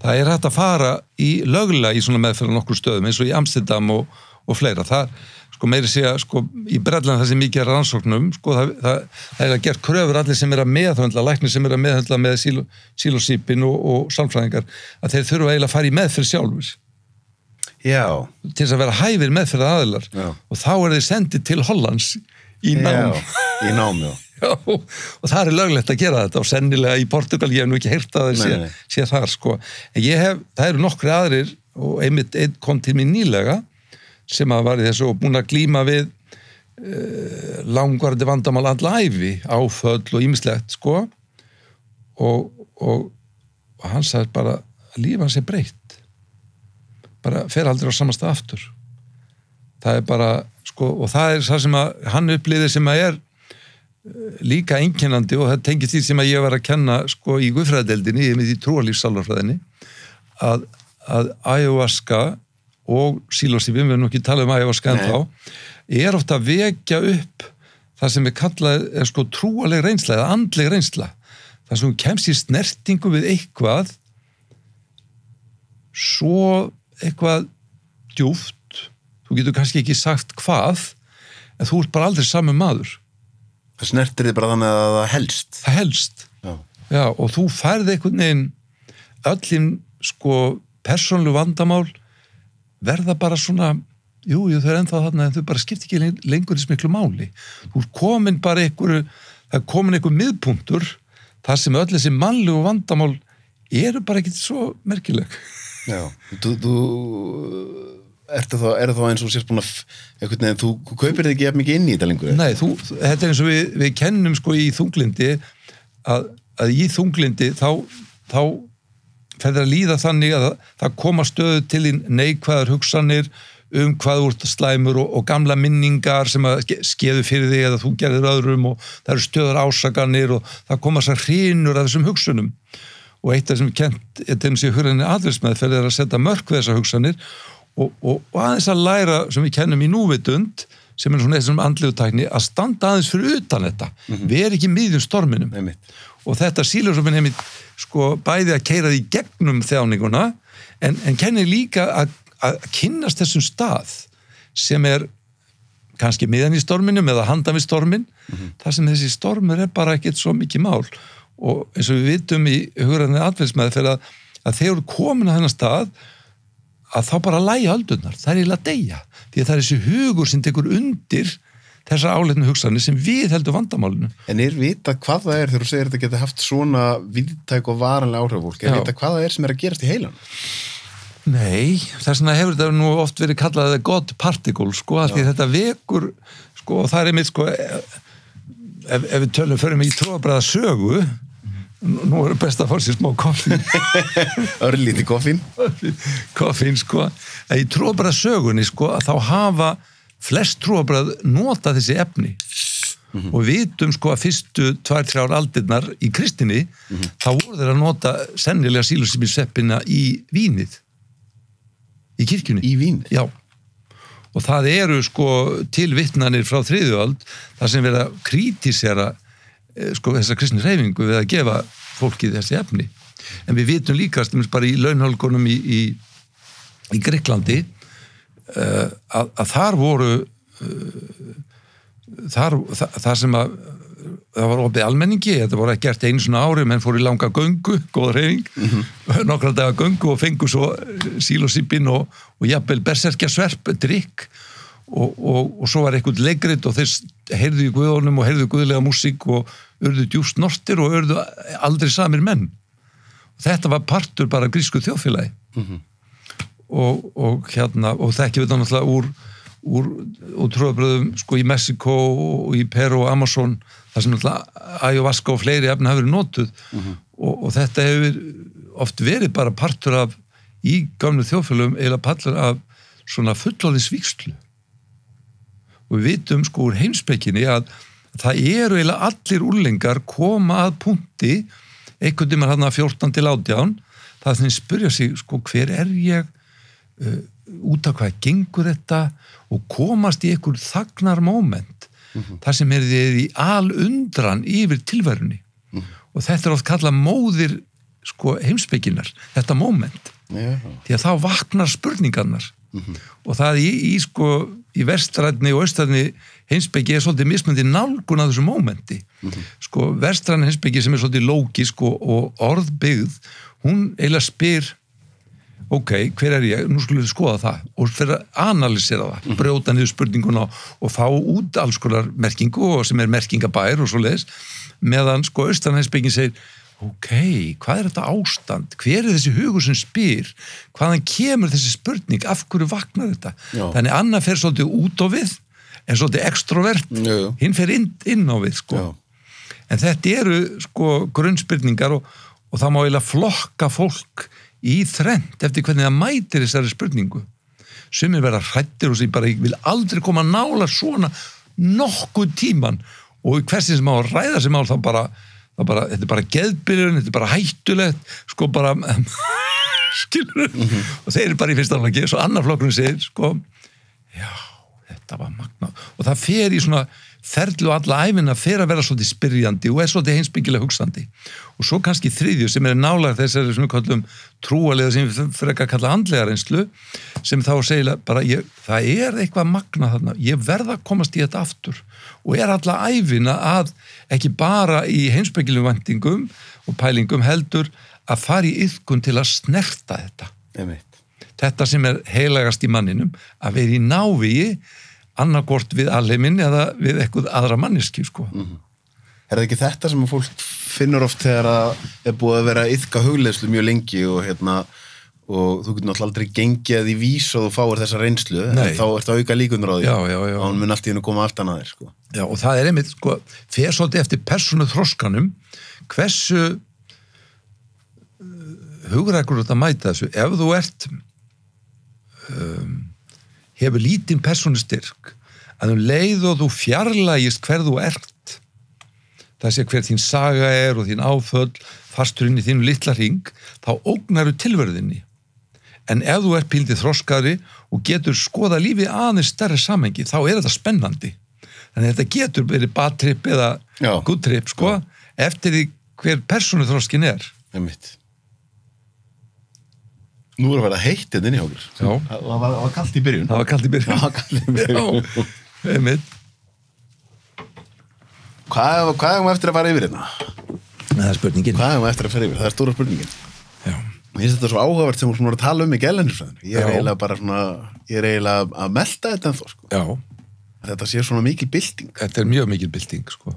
það er hægt að fara í löglega í svona meðferð á nokkur stöðum eins og í Amsterdam og, og fleira það sko meiri segja sko í Brelland það sem mikið er rannsóknum sko það, það, það er að gera kröfur allir sem er að meðhöndla læknir sem er að meðhöndla með síl, sílosípin og, og sálfræðingar að þeir þurfa eiginlega að fara í meðferð sjálfur Já. til þess að vera hæfir meðferð aðilar Já. og þá er þeir sendið til Hollands í nám Já. í námi og Já, og það er löglegt að gera þetta og sennilega í Portugal, ég hef nú ekki heyrt að það sé, sé þar sko. en ég hef, það eru nokkri aðrir og einmitt einn kom til mér nýlega sem að var í þessu og búin að glíma við uh, langvarði vandamál allæfi, áföll og ýmislegt sko. Og, og, og hann sagði bara að líf hans er breytt. Bara fer aldrei á samasta aftur. Það er bara sko, og það er það sem að hann upplýði sem að er líka einkennandi og það tengist því sem að ég var að kenna sko í guðfræðadeldinni, ég með því trúalífsálfarfræðinni að, að ayahuasca og sílósífin, við erum ekki að tala um en Nei. þá er ofta að vekja upp það sem er kallað er sko trúaleg reynsla eða andleg reynsla. Það sem kemst í snertingu við eitthvað svo eitthvað djúft þú getur kannski ekki sagt hvað en þú ert bara aldrei saman maður. Það snertir þið bara þannig að það helst. Það helst. Já, Já, og þú færði einhvern veginn öllin sko persónlu vandamál verða bara svona jú, jú, þau er ennþá þarna en þau bara skipti ekki len- lengur í smiklu máli þú er komin bara einhverju það er komin einhver miðpunktur þar sem öll þessi mannlegu vandamál eru bara ekkit svo merkileg já. þú, þú ertu þá, er þá eins og sérst búin að einhvern veginn, þú, kaupir þig ekki jafn mikið inn í þetta lengur Nei, þú, þetta er eins og við, við kennum sko í þunglindi að, að í þunglindi þá, þá að líða þannig að það, koma stöðu til þín neikvæðar hugsanir um hvað ert slæmur og, og gamla minningar sem að ske- skeðu fyrir þig eða þú gerðir öðrum og það eru stöður ásakanir og það koma þessar hrínur af þessum hugsunum. Og eitt af það sem er kent er þeim sem hurðinni aðvilsmeðferð er að setja mörk við þessar hugsanir og, og, og aðeins að læra sem við kennum í núvitund sem er svona þessum andlegu tækni að standa aðeins fyrir utan þetta. Við erum ekki miðjum storminum. Einmitt. og þetta síljósopin hefði sko bæði að keira því gegnum þjáninguna en, en kennir líka að, að kynnast þessum stað sem er kannski miðan í storminum eða handan við stormin. Þar sem þessi stormur er bara ekkert svo mikið mál. Og eins og við vitum í hugræðinni atveitsmeðferð að, að þegar komin að þennan stað að þá bara læja öldurnar, það er eiginlega að deyja. Því að það er þessi hugur sem tekur undir þessar áleitnu hugsanir sem við heldur vandamálinu En er vita hvað það er þegar þú segir að þetta geti haft svona viðtæk og varanlega áhrif á fólk? Er Já. vita hvað það er sem er að gerast í heilan? Nei, þess vegna hefur þetta nú oft verið kallað God particle, sko, af því þetta vekur, sko, og það er einmitt, sko, ef, ef við tölum mig í tróðabræða sögu, nú er best að fá sér smá koffín, Örlíti koffín? koffín, sko, að í tróðabræða sögunni, sko, að þá hafa flest tróðabræð nota þessi efni og við vitum, sko, að fyrstu tvær, þrjár aldirnar í kristinni, þá voru þeir að nota sennilega sílusiminseppina í vínið, í kirkjunni. Í vín? Já, og það eru sko tilvittnanir frá þriðjöld þar sem verða krítisera eh, sko þessa kristni reyfingu við að gefa fólki þessi efni. En við vitum líka, stundum bara í launhálgunum í, í, í Greiklandi að, að þar voru uh, þar, það, það sem að það var opið almenningi, þetta voru ekki gert einu svona ári, menn fór í langa göngu, góða reyning, nokkra daga göngu og fengu svo sílosipin og, og jafnvel berserkja sverp, drikk og, og, og svo var eitthvað leikrit og þeir heyrðu í guðunum og heyrðu guðlega músík og urðu djúst nortir og urðu aldrei samir menn. Þetta var partur bara grísku þjóðfélagi og, og hérna og þekkjum við það náttúrulega úr úr, úr trúabröðum sko í Mexiko og í Peru og Amazon þar sem náttúrulega ayahuasca og fleiri efni hafa verið notuð. Og, og þetta hefur oft verið bara partur af í gamlu þjóðfélagum eða partur af svona fullóðis víkslu og við vitum sko úr heimspekinni að það eru eiginlega allir úrlingar koma að punkti einhvern tímann hann að 14 til 18 það þeim spyrja sig sko hver er ég uh, út af hvað gengur þetta og komast í einhver þagnar moment þar sem er þið í alundran yfir tilverunni. Og þetta er oft kallað móðir sko heimspekinar, þetta moment. Já. því að þá vaknar spurningarnar. Og það í, í sko í vestræðni og austræðni heimsbyggi er svolítið mismöndi nálgun að þessu mómenti sko vestræðni heimsbyggi sem er svolítið lógisk og, og orðbyggð hún eiginlega spyr ok, hver er ég, nú skulum við skoða það. Og fyrir að analysera það, brjóta niður spurninguna og fá út alls konar merkingu og sem er merkingabær og svo leiðis, meðan sko austanhænsbyggin segir, ok, hvað er þetta ástand, hver er þessi hugur sem spyr, hvaðan kemur þessi spurning, af hverju vaknar þetta? Já. þannig Anna fer svolítið út á við en svolítið jú. hinn fer inn, inn á við sko. Já. en þetta eru sko grunnspurningar og, og það má eiginlega flokka fólk í þrend eftir hvernig það mætir þessari spurningu. Sumir verða hrættir og sem bara vil aldrei koma nála svona nokkuð tíman og hversin sem á að ræða sem á þá bara, bara þetta er bara geðbyrjun, þetta er bara hættulegt sko bara skilur og þeir eru bara í fyrsta alveg svo annar flokkurinn segir sko já, þetta var magna og það fer í svona ferlu alla æfina fer að vera svolítið spyrjandi og er svolítið heimsbyggilega hugsandi og svo kannski þriðju sem er nálega þessari sem við kallum trúalega sem við ekki að kalla andlega reynslu sem þá segja bara ég, það er eitthvað magna þarna ég verða að komast í þetta aftur og er alla æfina að ekki bara í heimsbyggilegum vendingum og pælingum heldur að fara í yðkun til að snerta þetta Einmitt. þetta sem er heilagast í manninum að vera í návíi annarkort við alheiminn eða við eitthvað aðra manneski sko. Er það ekki þetta sem að fólk finnur oft þegar að er búið að vera að yfka hugleðslu mjög lengi og hérna og þú getur náttúrulega aldrei gengið í vís og þú fáir þessa reynslu Nei. en þá ertu að auka líkundur á því og hann mun allt í hennu koma aftan að þér sko. Já, og það er einmitt sko, fer svolítið eftir persónu þroskanum hversu uh, hugrækur þetta mæta þessu ef þú ert um, hefur lítinn persónu styrk að um leið og þú fjarlægist hver þú ert það sé hver þín saga er og þín áföll fastur inn í þínu litla ring þá ógnaru tilverðinni. En ef þú ert píldið þroskari og getur skoða lífið aðeins stærri samengi þá er þetta spennandi. Þannig að þetta getur verið bad trip eða Já. good trip sko eftir því hver persónu þroskin er. Einmitt. Nú er að vera heitt inn í okkur. Já. Það var, það var kallt í byrjun. Það var kallt í byrjun. Það var kallt í byrjun. Já, einmitt Hvað, hvað er maður eftir að fara yfir hérna? það er spurningin Hvað er maður eftir að fara yfir? Það er stóra spurningin Já. Mér finnst þetta svo áhugavert sem hún var að tala um í gælennisfræðinu. Ég er Já. eiginlega bara svona, ég er eiginlega að melta þetta ennþá, sko. Já, Þetta sé svona mikil bylting. þetta er mjög mikil bylting sko.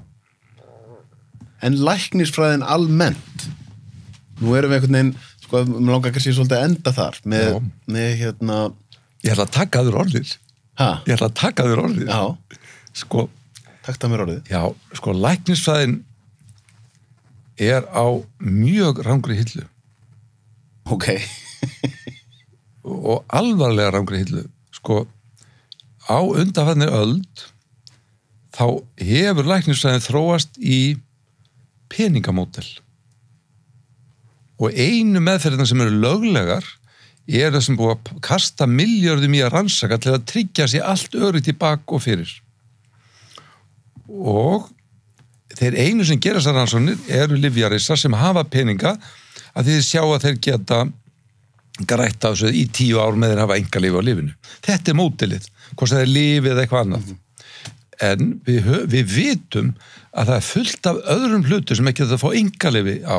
En læknisfræðin almennt, nú erum við einhvern veginn, sko, mér langar kannski svolítið að enda þar með, með hérna, ég ætla að taka þér orðir ha, ég ætla að taka þér orðir já, sko, takta mér orðið. já, sko læknisfræðin er á mjög rángri hillu. Ok, og alvarlega rángri hillu. Sko á undanfæðni öld þá hefur læknisfræðin þróast í peningamódel. Og einu meðferðina sem eru löglegar er það sem búið að kasta miljörðum í að rannsaka til að tryggja sér allt örygt í bak og fyrir og þeir einu sem gera þessar rannsóknir eru livjarissar sem hafa peninga að þið sjá að þeir geta grætt á þessu í tíu ár með þeir hafa enga lifi á lifinu. Þetta er mótilið, hvort það er lifið eða eitthvað annað. En við, við vitum að það er fullt af öðrum hlutu sem ekki þetta fá enga lifi á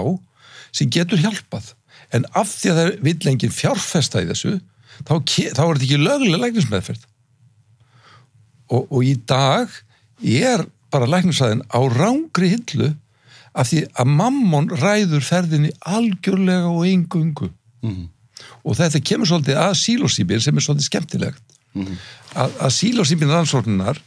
sem getur hjálpað. En af því að það er vill engin fjárfesta í þessu, þá, þá er þetta ekki lögulega læknismeðferð. Og, og í dag er bara læknisfræðin á rángri hillu af því að mammon ræður ferðinni algjörlega og engungu og þetta kemur svolítið að sílósýbin sem er svolítið skemmtilegt. Að, að sílósýbin rannsóknunar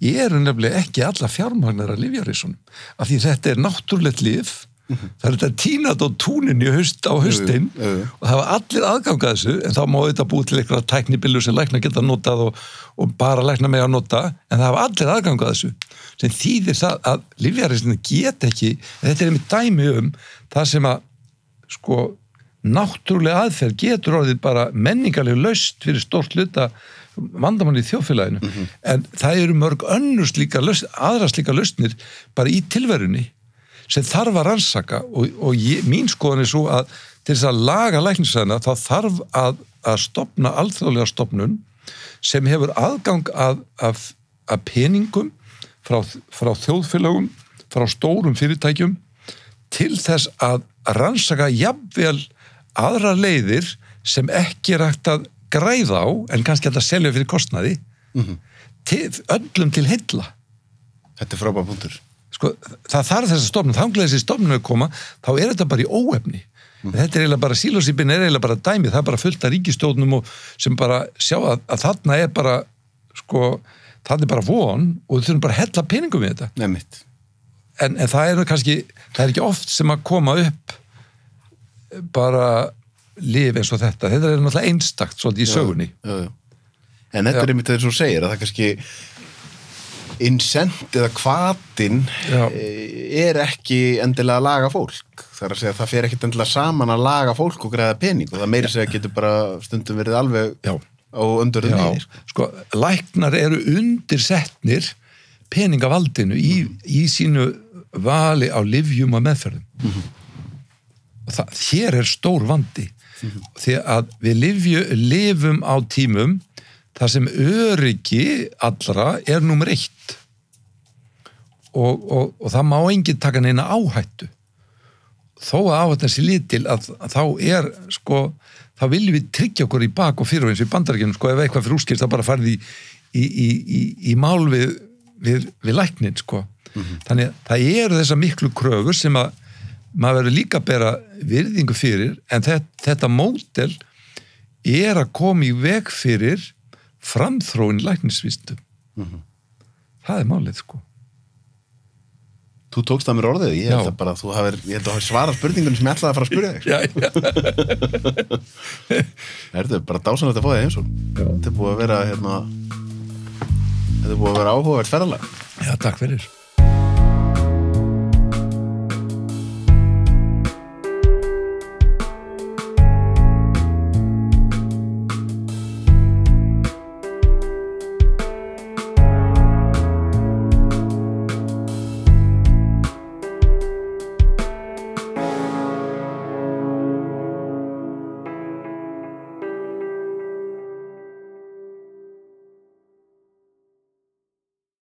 eru nefnilega ekki alla fjármagnar að livjarísunum af því þetta er náttúrulegt lif það er þetta tínat á túninni haust, á jú. og það var allir aðganga þessu en þá má þetta búið til eitthvað tæknibillu sem lækna geta notað og, og bara lækna með að nota en það hafa allir aðganga þessu. Sem þýðir það að livjarísunum get ekki þetta er einmitt dæmi um það sem að sko náttúrulega aðferð getur orðið bara menningarlega laust fyrir stórt hluta vandamann í þjóðfélaginu. En það eru mörg önnur slíka lausn, aðra slíka lausnir bara í tilverunni sem þarf að rannsaka. Og, og ég, mín skoðan er svo að til þess að laga læknisæðina þá þarf að, að stopna alþjóðlega stopnun sem hefur aðgang að, að, að peningum frá, frá þjóðfélagum frá stórum fyrirtækjum til þess að rannsaka jafnvel aðra leiðir sem ekki er hægt að græða á en kannski að selja fyrir kostnaði til, öllum til heilla. Þetta er frábæð punktur. Sko, það þarf þess að stofnum, þanglega þessi stofnum að koma, þá er þetta bara í óefni. Þetta er eiginlega bara, sílósýpin er eiginlega bara dæmi, það er bara fullt af ríkistjóðnum og sem bara sjá að, að þarna er bara sko, það er bara von og þau þurfum bara að hella peningum við þetta. Mitt. en, en það er kannski, það er ekki oft sem að koma upp bara lif eins og þetta, þetta er náttúrulega einstakt svolítið í sögunni. Já, já. En þetta Já. er einmitt þegar þú segir að það kannski incent eða hvatin Já. er ekki endilega að laga fólk. Það er að segja að það fer ekkit endilega saman að laga fólk og græða pening og það meiri segja getur bara stundum verið alveg Já. á öndurðum niður. sko, læknar eru undirsetnir peningavaldinu í, í sínu vali á livjum og meðferðum og það, hér er stór vandi því að við livju, lifum á tímum þar sem öryggi allra er nummer eitt. Og, og, og það má enginn taka neina áhættu. Þó að áhættan sé lítil að, að þá er sko, þá viljum við tryggja okkur í bak og fyrir eins og í bandarækjunum sko ef eitthvað fyrir úrskýrt þá bara farið í, í, í, í, í mál við, við, við læknin sko. Þannig að það eru þessar miklu kröfur sem að maður verður líka að bera virðingu fyrir en þetta, þetta mótel er að koma í veg fyrir framþróin læknisvístum það er málið sko. Þú tókst það mér orðið, ég held að bara þú hafir, ég held að svarað spurningunum sem ég ætlaði að fara að spyrja þig. já, já. Það er bara dásanlegt að fá þig eins og þetta er búið að vera hérna, þetta er búið að vera áhugavert ferðalag. já, takk fyrir